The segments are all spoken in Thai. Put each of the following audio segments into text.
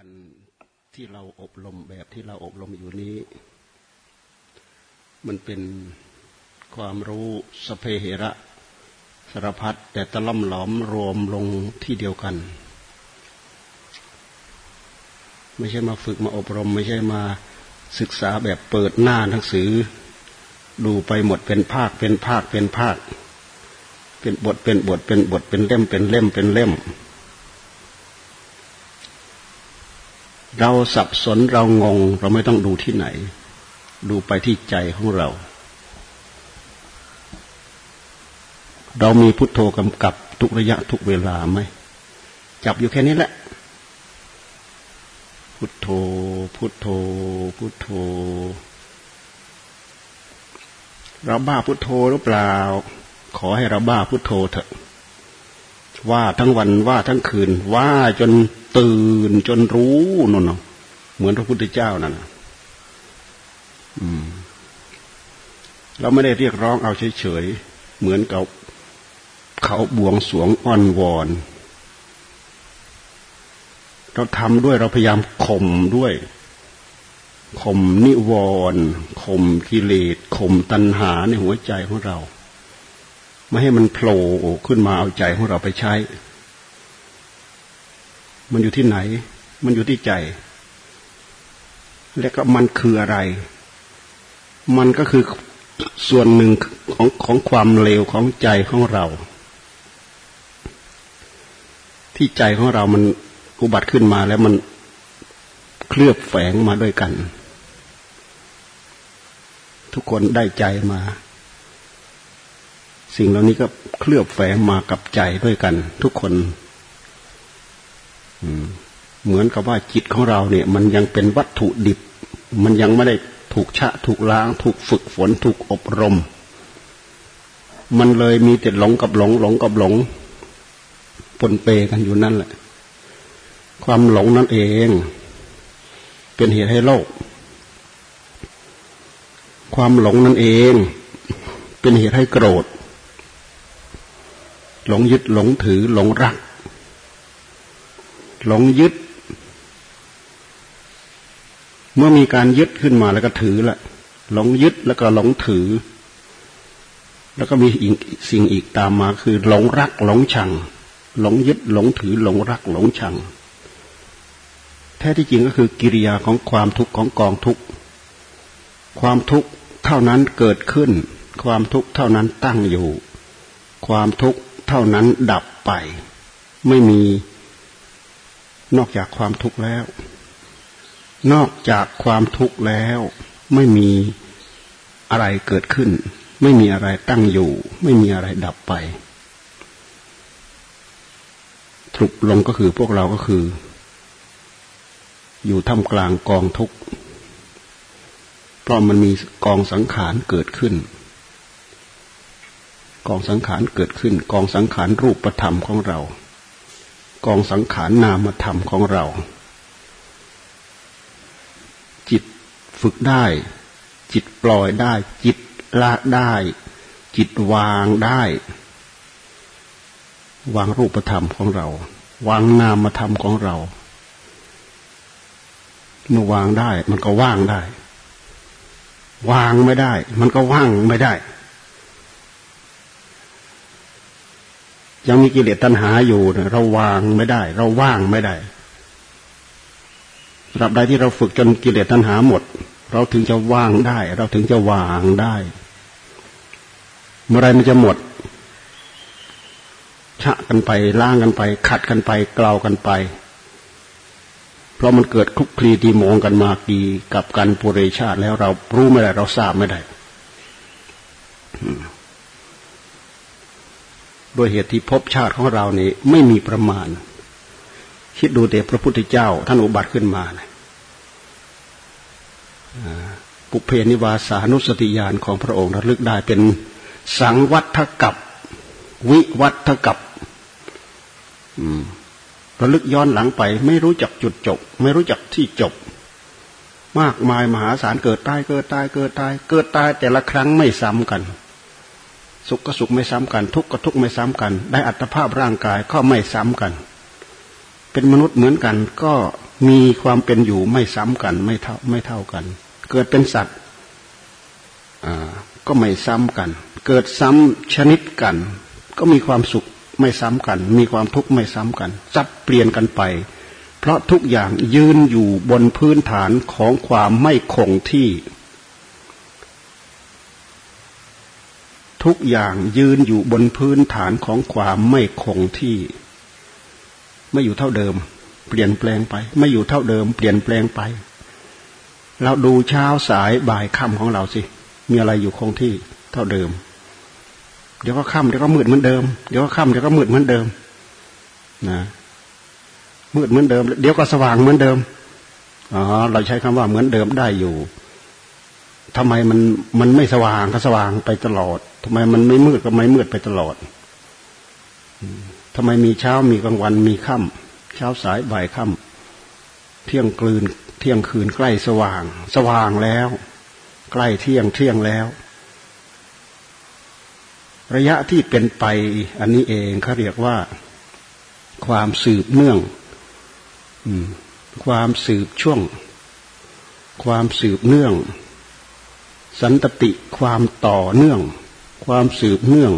การที่เราอบรมแบบที่เราอบรมอยู่นี้ มันเป็นความรู้สเพเหระสารพัดแต่ตะล่อมหลอมรวมลงที่เดียวกัน ไม่ใช่มาฝึกมาอบรม ไม่ใช่มาศึกษาแบบเปิดหน้าหนังสือ ดูไปหมดเป็นภาคเป็นภาคเป็นภาค เป็นบทเป็นบทเป็นบทเป็นเล่มเป็นเล่มเป็นเล่มเเราสับสนเรางง เราไม่ต้องดูที่ไหน ดูไปที่ใจของเรา เรามีพุทโธกำกับทุกระยะทุกเวลาไหมจับอยู่แค่นี้แหละ พุทโธ พุทโธ พุทโธ เราบ้าพุทโธหรือเปล่า ขอให้เราบ้าพุทโธเถอะ ว่าทั้งวันว่าทั้งคืน ว่าจนตื่นจนรู้นนเหมือนพระพุทธเจ้านั่นเราไม่ได้เรียกร้องเอาเฉยๆเหมือนกับเขาบวงสวงอ้อนวอนเราทำด้วยเราพยายามข่มด้วยข่มนิวรณ์ข่มกิเลสข่มตัณหาในหัวใจของเรา ไม่ให้มันโผล่ขึ้นมาเอาใจของเราไปใช้ มันอยู่ที่ไหน มันอยู่ที่ใจ และก็มันคืออะไร มันก็คือส่วนหนึ่งของของความเลวของใจของเรา ที่ใจของเรามันอุบัติขึ้นมาแล้วมันเคลือบแฝงมาด้วยกัน ทุกคนได้ใจมา สิ่งเหล่านี้ก็เคลือบแฝงมากับใจด้วยกัน ทุกคนเหมือนกับว่าจิตของเราเนี่ย มันยังเป็นวัตถุดิบ มันยังไม่ได้ถูกชะ ถูกล้าง ถูกฝึกฝน ถูกอบรม มันเลยมีแต่หลงกับหลง หลงกับหลงปนเปกันอยู่นั่นแหละ ความหลงนั่นเอง เป็นเหตุให้โลก ความหลงนั่นเอง เป็นเหตุให้โกรธ หลงยึดหลงถือหลงรัก หลงยึด เมื่อมีการยึดขึ้นมาแล้วก็ถือละหลงยึดแล้วก็หลงถือ แล้วก็มีอีกสิ่งอีกตามมาคือ หลงรัก หลงชัง หลงยึดหลงถือ หลงรัก หลงชัง แท้ที่จริงก็คือกิริยาของความทุกข์ของกองทุกข์ความทุกข์เท่านั้นเกิดขึ้น ความทุกข์เท่านั้นตั้งอยู่ ความทุกข์ เท่านั้นดับไป ไม่มีนอกจากความทุกข์แล้ว นอกจากความทุกข์แล้ว ไม่มีอะไรเกิดขึ้น ไม่มีอะไรตั้งอยู่ ไม่มีอะไรดับไปทุกลงก็คือพวกเราก็คือ อยู่ท่ามกลางกองทุกข์เพราะมันมีกองสังขารเกิดขึ้น กองสังขารเกิดขึ้น กองสังขารรูปธรรมของเรา กองสังขารนามธรรมของเรา จิตฝึกได้ จิตปล่อยได้ จิตละได้ จิตวางได้ วางรูปธรรมของเรา วางนามธรรมของเราเมื่อวางได้ มันก็ว่างได้ วางไม่ได้ มันก็ว่างไม่ได้ ยังมีกิเลสตัณหาอยู่เราวางไม่ได้ เราว่างไม่ได้ตราบใดที่เราฝึกจนกิเลสตัณหาหมด เราถึงจะว่างได้ เราถึงจะวางได้ เมื่อไรมันจะหมด ชะกันไปล้างกันไป ขัดกันไปเกลากันไป เพราะมันเกิดคลุกคลีตีมองกันมากี่กับกันปุเรชาติแล้วเรารู้ไม่ได้ เราทราบไม่ได้ ด้วยเหตุที่ภพชาติของเรานี่ไม่มีประมาณ คิดดูแต่พระพุทธเจ้า ท่านอุบัติขึ้นมานะปุเพนิวาสานุสติญาณของพระองค์ระลึกได้เป็นสังวัตกับ วิวัตกับระลึกย้อนหลังไป ไม่รู้จักจุดจบ ไม่รู้จักที่จบ มากมายมหาศาลเกิดตายเกิดตายเกิดตาย เกิดตายแต่ละครั้งไม่ซ้ำกัน สุขก็สุขไม่ซ้ำกัน ทุกข์ก็ทุกข์ไม่ซ้ำกัน ได้อัตภาพร่างกายก็ไม่ซ้ำกัน เป็นมนุษย์เหมือนกันก็มีความเป็นอยู่ไม่ซ้ำกันไม่เท่าไม่เท่ากัน เกิดเป็นสัตว์ก็ไม่ซ้ำกัน เกิดซ้ำชนิดกัน ก็มีความสุขไม่ซ้ำกัน มีความทุกข์ไม่ซ้ำกันจับเปลี่ยนกันไป เพราะทุกอย่างยืนอยู่บนพื้นฐานของความไม่คงที่ ทุกอย่างยืนอยู่บนพื้นฐานของความไม่คงที่ ไม่อยู่เท่าเดิม เปลี่ยนแปลงไป ไม่อยู่เท่าเดิม เปลี่ยนแปลงไป เราดูเช้าสายบ่ายค่ำของเราสิ มีอะไรอยู่คงที่เท่าเดิม เดี๋ยวก็ค่ำเดี๋ยวก็มืดเหมือนเดิม เดี๋ยวก็ค่ำเดี๋ยวก็มืดเหมือนเดิม นะมืดเหมือนเดิม เดี๋ยวก็สว่างเหมือนเดิมอ๋อเราใช้คำว่าเหมือนเดิมได้อยู่ทำไมมันมันไม่สว่างก็สว่างไปตลอด ทำไมมันไม่มืดก็ไม่มืดไปตลอดทำไมมีเช้ามีกลางวันมีค่ำเช้าสายบ่ายค่ำเที่ยงกลืน เที่ยงคืนใกล้สว่าง สว่างแล้ว ใกล้เที่ยงเที่ยงแล้ว ระยะที่เป็นไปอันนี้เองเขาเรียกว่า ความสืบเนื่องความสืบช่วง ความสืบเนื่อง สันตติความต่อเนื่อง ความสืบเนื่อง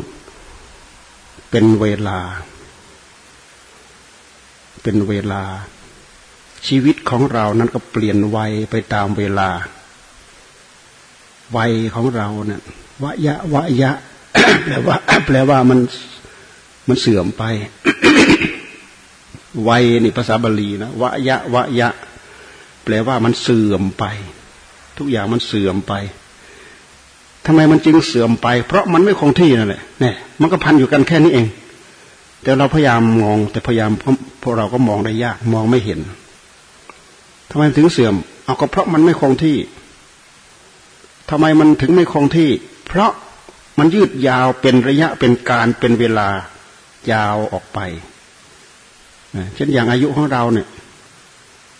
เป็นเวลา เป็นเวลา ชีวิตของเรานั้นก็เปลี่ยนวัยไปตามเวลา วัยของเราเนี่ยวะยะวะยะแปลว่า แปลว่ามันมันเสื่อมไป วัยนี่ภาษาบาลีนะวะยะวะยะ แปลว่ามันเสื่อมไป ทุกอย่างมันเสื่อมไป ทำไมมันจึงเสื่อมไป เพราะมันไม่คงที่นั่นแหละเนี่ยมันก็พันอยู่กันแค่นี้เอง แต่เราพยายามมอง แต่พยายามพวกเราก็มองได้ยาก มองไม่เห็นทำไมถึงเสื่อม เอาก็เพราะมันไม่คงที่ทำไมมันถึงไม่คงที่ เพราะมันยืดยาวเป็นระยะเป็นการเป็นเวลายาวออกไปเช่นอย่างอายุของเราเนี่ย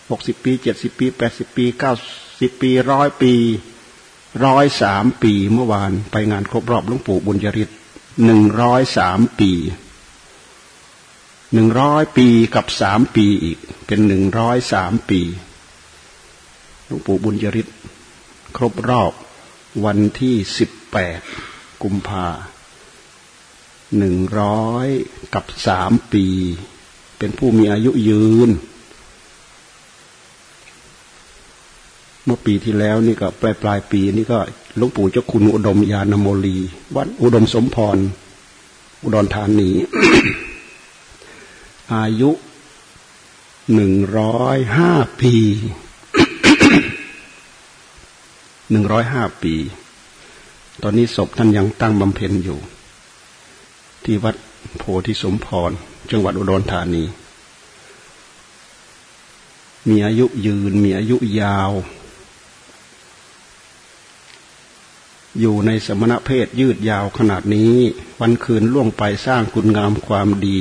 หกสิบปีเจ็ดสิบปีแปดสิบปีเก้าสิบปีร้อยปี ร้อยสามปีเมื่อวานไปงานครบรอบหลวงปู่บุญยริศหนึ่งร้อยสามปีหนึ่งร้อยปีกับสามปีอีก เป็นหนึ่งร้อยสามปีหลวงปู่บุญยริศครบรอบวันที่สิบแปดกุมภาหนึ่งร้อยกับสามปี เป็นผู้มีอายุยืน เมื่อปีที่แล้วนี่ก็ปลายปลายปีนี่ก็หลวงปู่เจ้าคุณอุดมยานโมลี วัดอุดมสมพร อุดรธานี อายุหนึ่งร้อยห้าปีหนึ่งร้อยห้าปี ตอนนี้ศพท่านยังตั้งบำเพ็ญอยู่ ที่วัดโพธิสมพร จังหวัดอุดรธานี มีอายุยืนมีอายุยาว อยู่ในสมณเพศยืดยาวขนาดนี้ วันคืนล่วงไปสร้างคุณงามความดี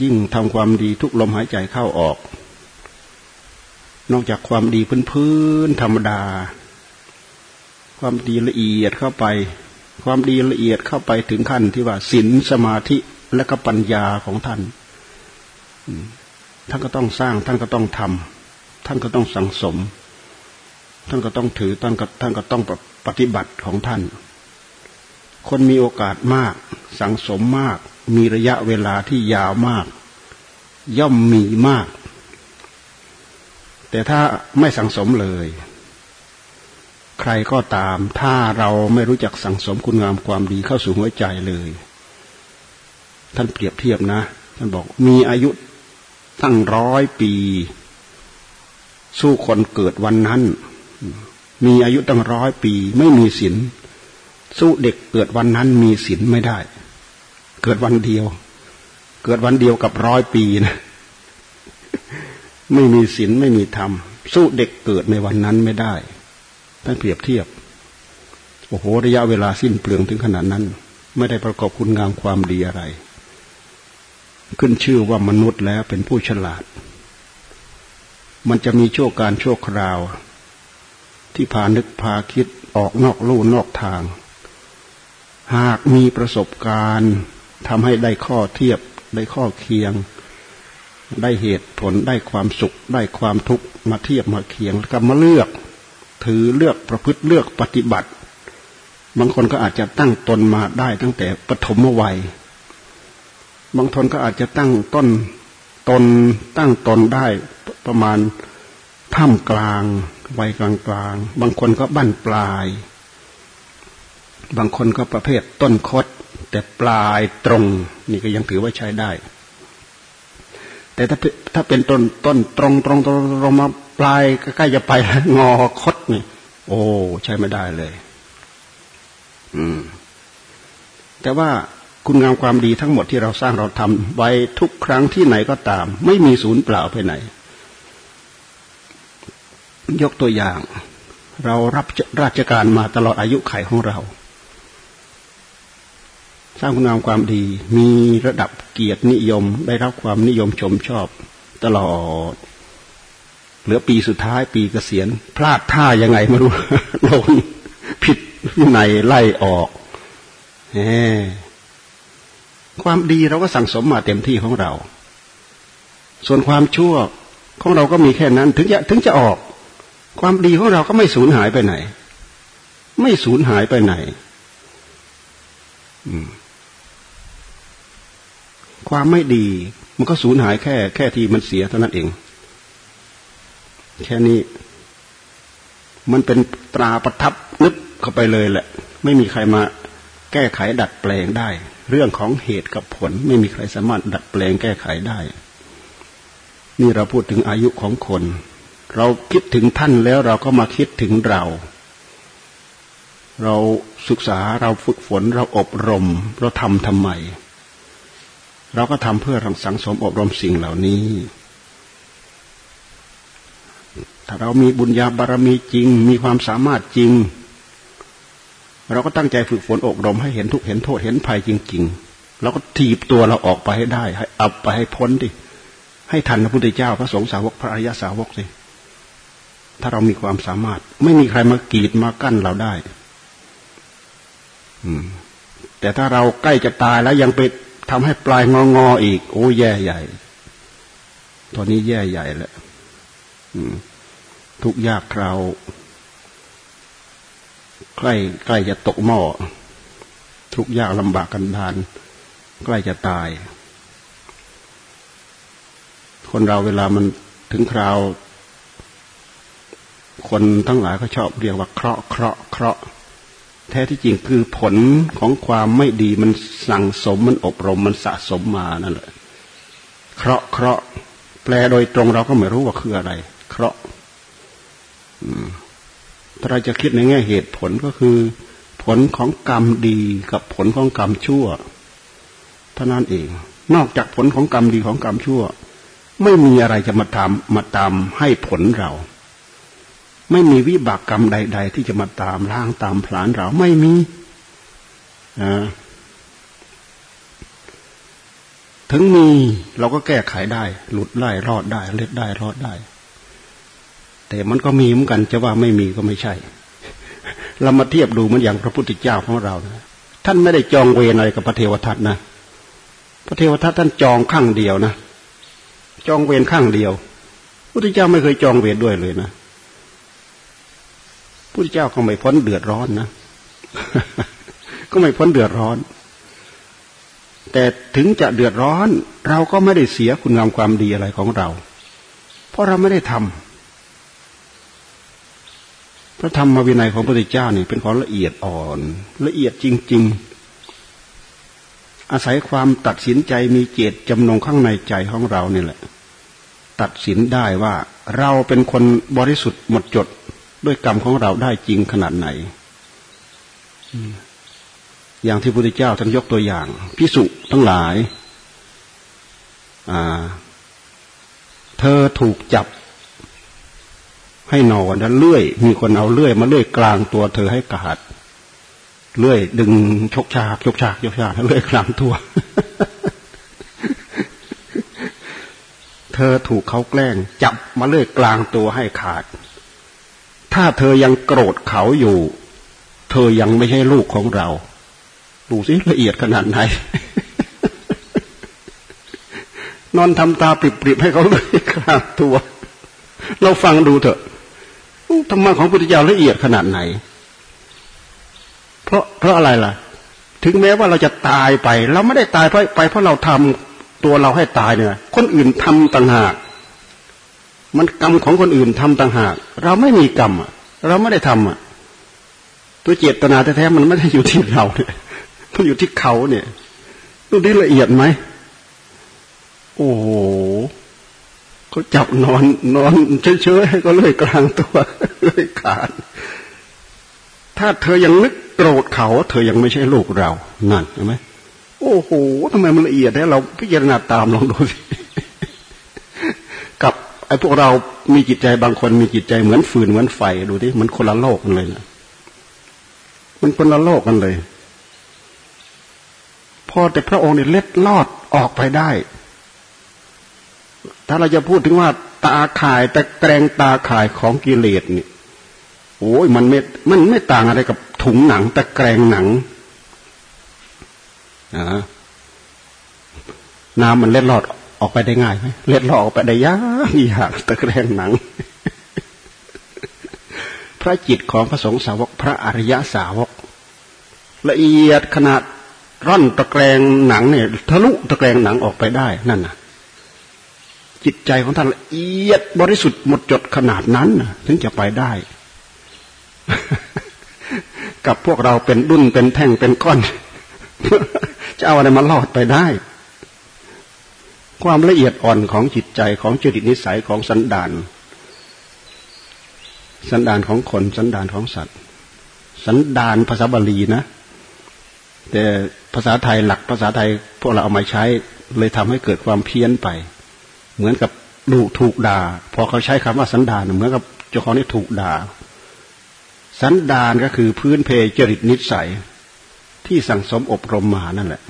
ยิ่งทำความดีทุกลมหายใจเข้าออก นอกจากความดีพื้นๆธรรมดา ความดีละเอียดเข้าไป ความดีละเอียดเข้าไปถึงขั้นที่ว่าศีลสมาธิและก็ปัญญาของท่านท่านก็ต้องสร้างท่านก็ต้องทำท่านก็ต้องสังสม ท่านก็ต้องถือท่านก็ท่านก็ต้องปฏิบัติของท่าน คนมีโอกาสมาก สังสมมาก มีระยะเวลาที่ยาวมาก ย่อมมีมาก แต่ถ้าไม่สังสมเลย ใครก็ตาม ถ้าเราไม่รู้จักสังสมคุณงามความดีเข้าสู่หัวใจเลย ท่านเปรียบเทียบนะ ท่านบอกมีอายุตั้งร้อยปี สู้คนเกิดวันนั้น มีอายุตั้งร้อยปี ไม่มีศีลสู้เด็กเกิดวันนั้นมีศีลไม่ได้ เกิดวันเดียว เกิดวันเดียวกับร้อยปีนะไม่มีศีลไม่มีธรรม สู้เด็กเกิดในวันนั้นไม่ได้ท่านเปรียบเทียบ โอ้โหระยะเวลาสิ้นเปลืองถึงขนาดนั้น ไม่ได้ประกอบคุณงามความดีอะไร ขึ้นชื่อว่ามนุษย์แล้วเป็นผู้ฉลาด มันจะมีโชคการโชคคราว ที่พานึกพาคิดออกนอกลู่นอกทาง หากมีประสบการณ์ทำให้ได้ข้อเทียบได้ข้อเคียง ได้เหตุผลได้ความสุข ได้ความทุกข์มาเทียบมาเคียงแล้วก็มาเลือก ถือเลือกประพฤติเลือกปฏิบัติ บางคนก็อาจจะตั้งตนมาได้ตั้งแต่ปฐมวัย บางคนก็อาจจะตั้งต้นตนตั้งตนได้ประมาณท่ามกลาง วัยกลางกลางบางคนก็บั้นปลาย บางคนก็ประเภทต้นคด แต่ปลายตรง นี่ก็ยังถือว่าใช้ได้ แต่ถ้าถ้าเป็นต้นต้นตรงตรงตรงตรงมาปลายใกล้จะไปงอคดนี่โอ้ใช้ไม่ได้เลย อืม แต่ว่าคุณงามความดีทั้งหมดที่เราสร้างเราทำไว้ทุกครั้งที่ไหนก็ตาม ไม่มีศูนย์เปล่าไปไหน ยกตัวอย่าง เรารับราชการมาตลอดอายุไขของเรา สร้างคุณงามความดี มีระดับเกียรตินิยม ได้รับความนิยมชมชอบตลอด เหลือปีสุดท้ายปีเกษียณ พลาดท่ายังไงไม่รู้ลงผิดวินัยไล่ออกแหมความดีเราก็สั่งสมมาเต็มที่ของเรา ส่วนความชั่วของเราก็มีแค่นั้น ถึงจะถึงจะออก ความดีของเราก็ไม่สูญหายไปไหน ไม่สูญหายไปไหนความไม่ดี มันก็สูญหายแค่ แค่ที่มันเสียเท่านั้นเอง แค่นี้ มันเป็นตราประทับนึกเข้าไปเลยแหละ ไม่มีใครมาแก้ไขดัดแปลงได้ เรื่องของเหตุกับผล ไม่มีใครสามารถดัดแปลงแก้ไขได้ นี่เราพูดถึงอายุของคน เราคิดถึงท่านแล้วเราก็มาคิดถึงเรา เราศึกษาเราฝึกฝนเราอบรม เราทำทำไม เราก็ทำเพื่อรังสังสมอบรมสิ่งเหล่านี้ ถ้าเรามีบุญญาบารมีจริง มีความสามารถจริง เราก็ตั้งใจฝึกฝนอบรมให้เห็นทุกเห็นโทษเห็นภัยจริง ๆ เราก็ถีบตัวเราออกไปให้ได้ ให้อับไปให้พ้นดิให้ทันพระพุทธเจ้าพระสงฆ์สาวกพระอริยสาวกสิ ถ้าเรามีความสามารถ ไม่มีใครมากีดมากั้นเราได้ อืม แต่ถ้าเราใกล้จะตายแล้วยังไปทำให้ปลายงองออีก โอ้แย่ใหญ่ ตอนนี้แย่ใหญ่แล้วทุกยากคราวใกล้ใกล้จะตกหม้อทุกยากลำบากกันดาน ใกล้จะตาย คนเราเวลามันถึงคราว คนทั้งหลายก็ชอบเรียกว่าเคราะห์เคราะห์เคราะห์แท้ที่จริงคือผลของความไม่ดีมันสั่งสมมันอบรมมันสะสมมานั่นแหละเคราะห์เคราะห์แปลโดยตรงเราก็ไม่รู้ว่าคืออะไร เคราะห์ถ้าเราจะคิดในแง่เหตุผลก็คือ ผลของกรรมดีกับผลของกรรมชั่วเท่านั้นเอง นอกจากผลของกรรมดีของกรรมชั่ว ไม่มีอะไรจะมาทำมาตามให้ผลเรา ไม่มีวิบากกรรมใด ๆ ที่จะมาตามล้างตามผลาญเราไม่มีถึงมีเราก็แก้ไขได้ หลุดได้รอดได้เล็ดได้รอดได้ แต่มันก็มีเหมือนกันจะว่าไม่มีก็ไม่ใช่ เรามาเทียบดูมันอย่างพระพุทธเจ้าของเรานะท่านไม่ได้จองเวรอะไรกับพระเทวทัตนะพระเทวทัตท่านจองข้างเดียวนะจองเวรข้างเดียวพุทธเจ้าไม่เคยจองเวรด้วยเลยนะ พุทธเจ้าก็ไม่พ้นเดือดร้อนนะ ก็ไม่พ้นเดือดร้อน แต่ถึงจะเดือดร้อน เราก็ไม่ได้เสียคุณงามความดีอะไรของเรา เพราะเราไม่ได้ทำพระธรรมวินัยของพระพุทธเจ้านี่เป็นของละเอียดอ่อน ละเอียดจริง ๆ อาศัยความตัดสินใจมีเจตจำนงข้างในใจของเราเนี่ยแหละ ตัดสินได้ว่าเราเป็นคนบริสุทธิ์หมดจด ด้วยกรรมของเราได้จริงขนาดไหนอย่างที่พระพุทธเจ้าท่านยกตัวอย่างพิสุทั้งหลายเธอถูกจับ ให้นอนแล้วเลื่อย มีคนเอาเลื่อย มาเลื่อยกลางตัวเธอให้กาดเลื่อย ดึงชกชากชกชากชกชากเลื่อยกลางตัว เธอถูกเขาแกล้ง จับมาเลื่อยกลางตัวให้ขาด ถ้าเธอยังโกรธเขาอยู่ เธอยังไม่ใช่ลูกของเรา ดูสิละเอียดขนาดไหน นอนทำตาปริบๆให้เขาเลยขนาดตัว เราฟังดูเถอะธรรมะของพุทธเจ้าละเอียดขนาดไหน เพราะเพราะอะไรล่ะ ถึงแม้ว่าเราจะตายไป เราไม่ได้ตายเพราะไปเพราะเราทำตัวเราให้ตายเนี่ย คนอื่นทำต่างหาก มันกรรมของคนอื่นทำต่างหาก เราไม่มีกรรมเราไม่ได้ทำอะ ตัวเจตนาแท้ๆมันไม่ได้อยู่ที่เราเนี่ยมันอยู่ที่เขาเนี่ยดูได้ละเอียดไหมโอ้โหเขาจับนอน นอนเฉยๆก็เลยกลางตัวเลยขาดถ้าเธอยังนึกโกรธเขา เธอยังไม่ใช่ลูกเรา นั่นเห็นไหมโอ้โหทำไมมันละเอียดแท้เราพิจารณาตามลองดูสิกับ ไอ้พวกเรามีจิตใจบางคนมีจิตใจเหมือนฟืนเหมือนไฟดูดิมันคนละโลกกันเลยนะมันคนละโลกกันเลย พอแต่พระองค์เนี่ยเล็ดลอดออกไปได้ ถ้าเราจะพูดถึงว่าตาข่ายแต่แกรงตาข่ายของกิเลสเนี่ยโอ้ยมันไม่มันไม่ต่างอะไรกับถุงหนังแต่แกรงหนังนะน้ำมันเล็ดลอด ออกไปได้ง่ายไหมเล็ดลอดออกไปได้ยากยากตะแกรงหนัง พระจิตของพระสงฆ์สาวกพระอริยสาวก ละเอียดขนาดร่อนตะแกรงหนังเนี่ยทะลุตะแกรงหนังออกไปได้นั่นน่ะจิตใจของท่านละเอียดบริสุทธิ์หมดจดขนาดนั้นถึงจะไปได้ กับพวกเราเป็นดุนเป็นแท่งเป็นก้อนจะเอาอะไรมาลอดไปได้ ความละเอียดอ่อนของจิตใจของจริตนิสัยของสันดาน สันดานของคนสันดานของสัตว์ สันดานภาษาบาลีนะ แต่ภาษาไทยหลักภาษาไทย พวกเราเอามาใช้เลยทำให้เกิดความเพี้ยนไป เหมือนกับดูถูกด่า พอเขาใช้คำว่าสันดานเหมือนกับเจ้าของนี่ถูกด่า สันดานก็คือพื้นเพจริตนิสัย ที่สั่งสมอบรมมานั่นแหละ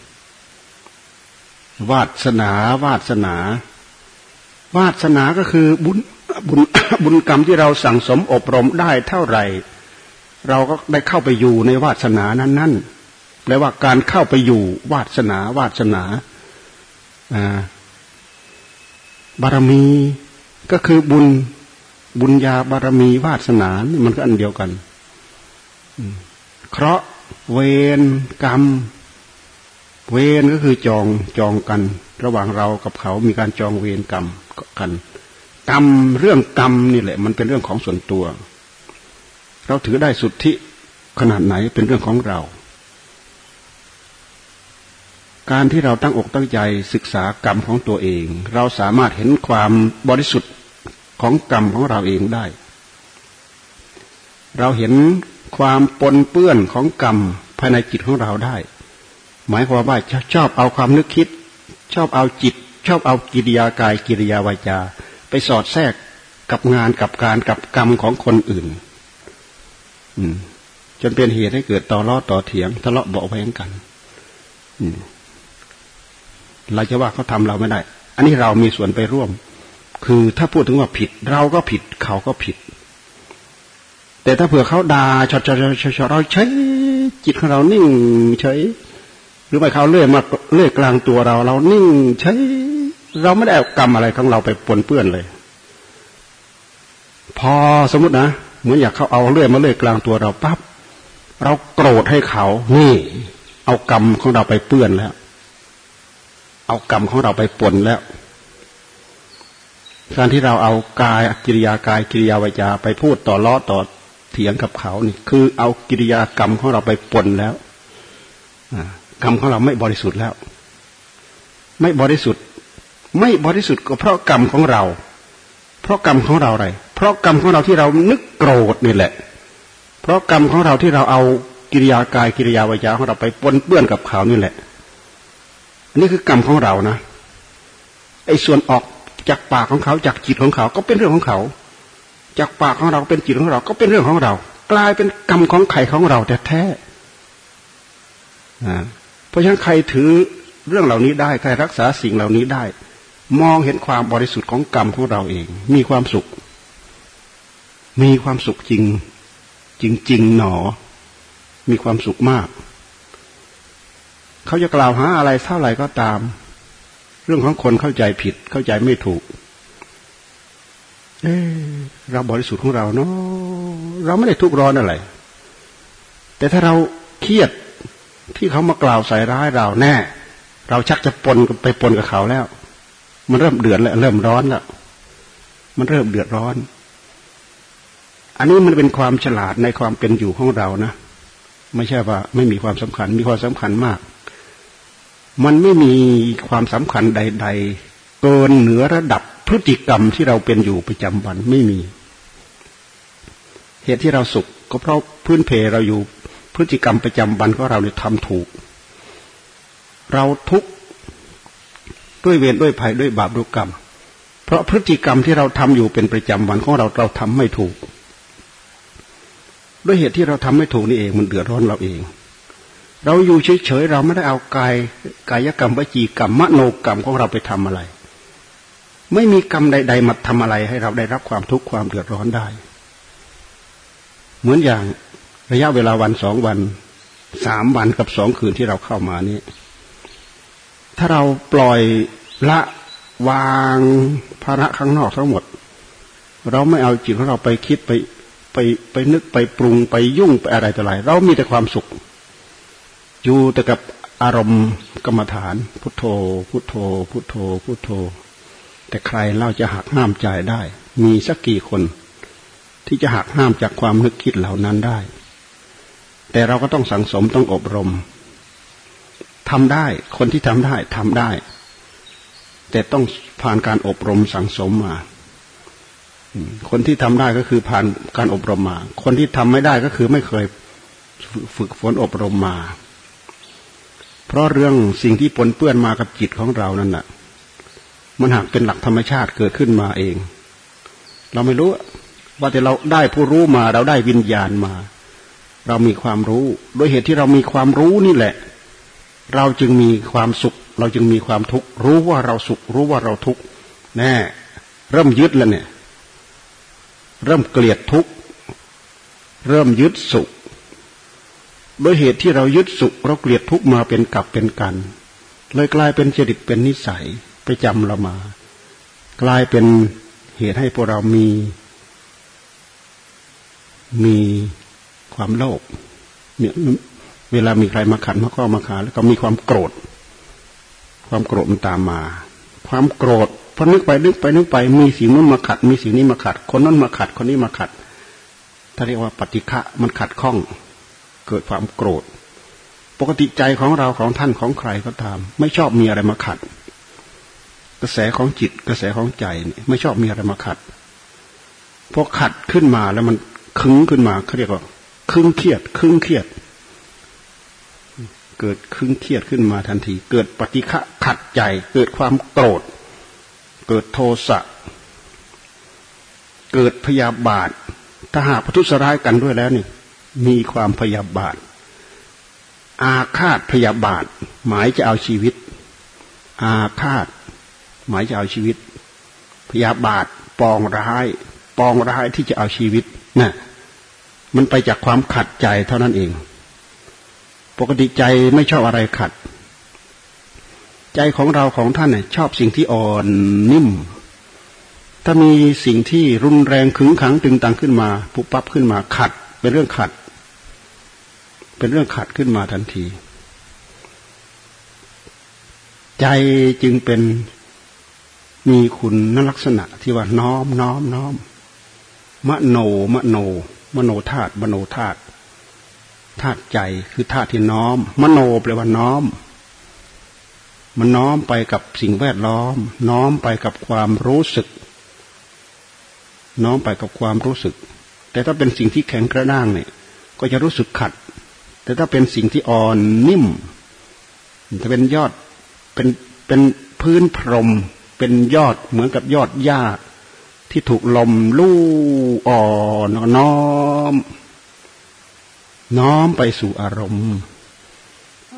วาสนาวาสนา วาสนาก็คือบุญบุญบุญกรรมที่เราสั่งสมอบรมได้เท่าไหร่ เราก็ได้เข้าไปอยู่ในวาสนานั้นนั่นแปลว่าการเข้าไปอยู่วาสนาวาสนาบารมีก็คือบุญบุญญาบารมีวาสนานี่มันก็อันเดียวกันเคราะเวรกรรม เวรก็คือจองจองกัน ระหว่างเรากับเขามีการจองเวรกรรมกันกรรมเรื่องกรรมนี่แหละ มันเป็นเรื่องของส่วนตัว เราถือได้สุดที่ขนาดไหนเป็นเรื่องของเรา การที่เราตั้งอกตั้งใจศึกษากรรมของตัวเอง เราสามารถเห็นความบริสุทธิ์ของกรรมของเราเองได้ เราเห็นความปนเปื้อนของกรรมภายในจิตของเราได้ หมายความว่าชอบเอาความนึกคิด ชอบเอาจิต ชอบเอากิริยากายกิริยาวาจา ไปสอดแทรกกับงานกับการกับกรรมของคนอื่น อืมจนเป็นเหตุให้เกิดต่อรอต่อเถียงทะเลาะเบาแวงกัน อืมเราจะว่าเขาทำเราไม่ได้ อันนี้เรามีส่วนไปร่วม คือถ้าพูดถึงว่าผิด เราก็ผิดเขาก็ผิด แต่ถ้าเผื่อเขาด่าชดชดชดชดเราใช้จิตของเรานิ่งเฉย หรือไม่เขาเลื่อยมาเลื่อยกลางตัวเรา เรานิ่งใช้เราไม่ได้เอากรรมอะไรของเราไปปนเปื้อนเลย พอสมมตินะเหมือนอยากเขาเอาเลื่อยมาเลื่อยกลางตัวเราปั๊บเราโกรธให้เขา นี่ เอากรรมของเราไปเปื้อนแล้ว เอากรรมของเราไปปนแล้ว การที่เราเอากายกิริยากายกิริยาวจาไปพูดต่อล้อต่อเถียงกับเขานี่ คือเอากิริยากรรมของเราไปปนแล้ว กรรมของเราไม่บริสุทธิ์แล้ว ไม่บริสุทธิ์ ไม่บริสุทธิ์ก็เพราะกรรมของเรา เพราะกรรมของเราอะไร เพราะกรรมของเราที่เรานึกโกรธนี่แหละ เพราะกรรมของเราที่เราเอากิริยากายกิริยาวายาของเราไปปนเปื้อนกับเขานี่แหละอันนี้คือกรรมของเรานะไอ้ส่วนออกจากปากของเขาจากจิตของเขาก็เป็นเรื่องของเขา จากปากของเราเป็นจิตของเราก็เป็นเรื่องของเรา กลายเป็นกรรมของไข่ของเราแต่แท้ เพราะฉะนั้นใครถือเรื่องเหล่านี้ได้ใครรักษาสิ่งเหล่านี้ได้ มองเห็นความบริสุทธิ์ของกรรมของเราเอง มีความสุข มีความสุขจริง จริง ๆ หนอ มีความสุขมาก เขาจะกล่าวหาอะไรเท่าไหร่ก็ตาม เรื่องของคนเข้าใจผิดเข้าใจไม่ถูกเอเราบริสุทธิ์ของเราเนาะเราไม่ได้ทุกข์ร้อนอะไร แต่ถ้าเราเครียด ที่เขามากล่าวใส่ร้ายเราแน่ เราชักจะปนไปปนกับเขาแล้ว มันเริ่มเดือดแล้วเริ่มร้อนแล้วมันเริ่มเดือดร้อน อันนี้มันเป็นความฉลาดในความเป็นอยู่ของเรานะไม่ใช่ว่า ไม่มีความสำคัญ มีความสำคัญมาก มันไม่มีความสำคัญใด ๆ เกินเหนือระดับพฤติกรรมที่เราเป็นอยู่ประจำวันไม่มี เหตุที่เราสุข ก็เพราะพื้นเพเราอยู่ พฤติกรรมประจำวันของเราเนี่ยทำถูก เราทุกข์ด้วยเวรด้วยภัยด้วยบาปด้วยกรรม เพราะพฤติกรรมที่เราทำอยู่เป็นประจำวันของเราเราทำไม่ถูก ด้วยเหตุที่เราทำไม่ถูกนี่เองมันเดือดร้อนเราเอง เราอยู่เฉยๆเราไม่ได้เอากายกายกรรมวจีกรรมมโนกรรมของเราไปทำอะไร ไม่มีกรรมใด ๆมาทำอะไรให้เราได้รับความทุกข์ความเดือดร้อนได้ เหมือนอย่าง ระยะเวลาวันสองวันสามวันกับสองคืนที่เราเข้ามานี้ ถ้าเราปล่อยละวางภาระข้างนอกทั้งหมด เราไม่เอาจิตของเราไปคิดไปไปไปนึกไปปรุงไปยุ่งไปอะไรต่ออะไร เรามีแต่ความสุข อยู่แต่กับอารมณ์กรรมฐาน พุทโธ พุทโธ พุทโธ พุทโธ แต่ใครเราจะหักห้ามใจได้ มีสักกี่คน ที่จะหักห้ามจากความนึกคิดเหล่านั้นได้ แต่เราก็ต้องสังสมต้องอบรมทำได้ คนที่ทำได้ทำได้ แต่ต้องผ่านการอบรมสังสมมา คนที่ทำได้ก็คือผ่านการอบรมมา คนที่ทำไม่ได้ก็คือไม่เคยฝึกฝนอบรมมา เพราะเรื่องสิ่งที่ปนเปื้อนมากับจิตของเรานั่นน่ะมันหากเป็นหลักธรรมชาติเกิดขึ้นมาเอง เราไม่รู้ว่าแต่เราได้ผู้รู้มา เราได้วิญญาณมา เรามีความรู้โดยเหตุที่เรามีความรู้นี่แหละ เราจึงมีความสุข เราจึงมีความทุกข์รู้ว่าเราสุข รู้ว่าเราทุกข์แน่เริ่มยึดแล้วเนี่ย เริ่มเกลียดทุกข์เริ่มยึดสุขโดยเหตุที่เรายึดสุข เราเกลียดทุกข์มาเป็นกับเป็นกันเลยกลายเป็นจริตเป็นนิสัยไปจำเรามา กลายเป็นเหตุให้พวกเรามี มี ความโลภเนี่ยเวลามีใครมาขัดมาข้อมาขาแล้วก็มีความโกรธ ความโกรธมันตามมา ความโกรธพอนึกไปนึกไปนึกไป มีสิ่งนู้นมาขัด มีสิ่งนี้มาขัด คนนั้นมาขัด คนนี้มาขัดถ้าเรียกว่าปฏิฆะมันขัดข้อง เกิดความโกรธ ปกติใจของเราของท่านของใครก็ตาม ไม่ชอบมีอะไรมาขัด กระแสของจิตกระแสของใจไม่ชอบมีอะไรมาขัดพอขัดขึ้นมาแล้วมันคึงขึ้นมาเขาเรียกว่า คึงเครียดคึงเครียด เกิดคึ้งเครียดขึ้นมาทันที เกิดปฏิฆะขัดใจ เกิดความโกรธ เกิดโทสะ เกิดพยาบาท ถ้าหากพทุสร้ายกันด้วยแล้วนี่ มีความพยาบาท อาฆาตพยาบาท หมายจะเอาชีวิต อาฆาต หมายจะเอาชีวิต พยาบาทปองร้าย ปองร้ายที่จะเอาชีวิตนะ่ะ มันไปจากความขัดใจเท่านั้นเอง ปกติใจไม่ชอบอะไรขัด ใจของเราของท่านเนี่ยชอบสิ่งที่อ่อนนิ่ม ถ้ามีสิ่งที่รุนแรงขึงขังตึงตังขึ้นมาปุบปั๊บขึ้นมาขัด เป็นเรื่องขัด เป็นเรื่องขัดขึ้นมาทันที ใจจึงเป็นมีคุณนลักษณะที่ว่าน้อมน้อมน้อมมโนมโนมโน มโนธาตุมโนธาตุธาตุใจคือธาตุที่น้อม มโนแปลว่าน้อม มันน้อมไปกับสิ่งแวดล้อม น้อมไปกับความรู้สึก น้อมไปกับความรู้สึก แต่ถ้าเป็นสิ่งที่แข็งกระด้างเนี่ย ก็จะรู้สึกขัด แต่ถ้าเป็นสิ่งที่อ่อนนิ่มจะเป็นยอดเป็นเป็นพื้นพรม เป็นยอดเหมือนกับยอดหญ้า ที่ถูกลมลู่อ่อนน้อม น้อมไปสู่อารมณ์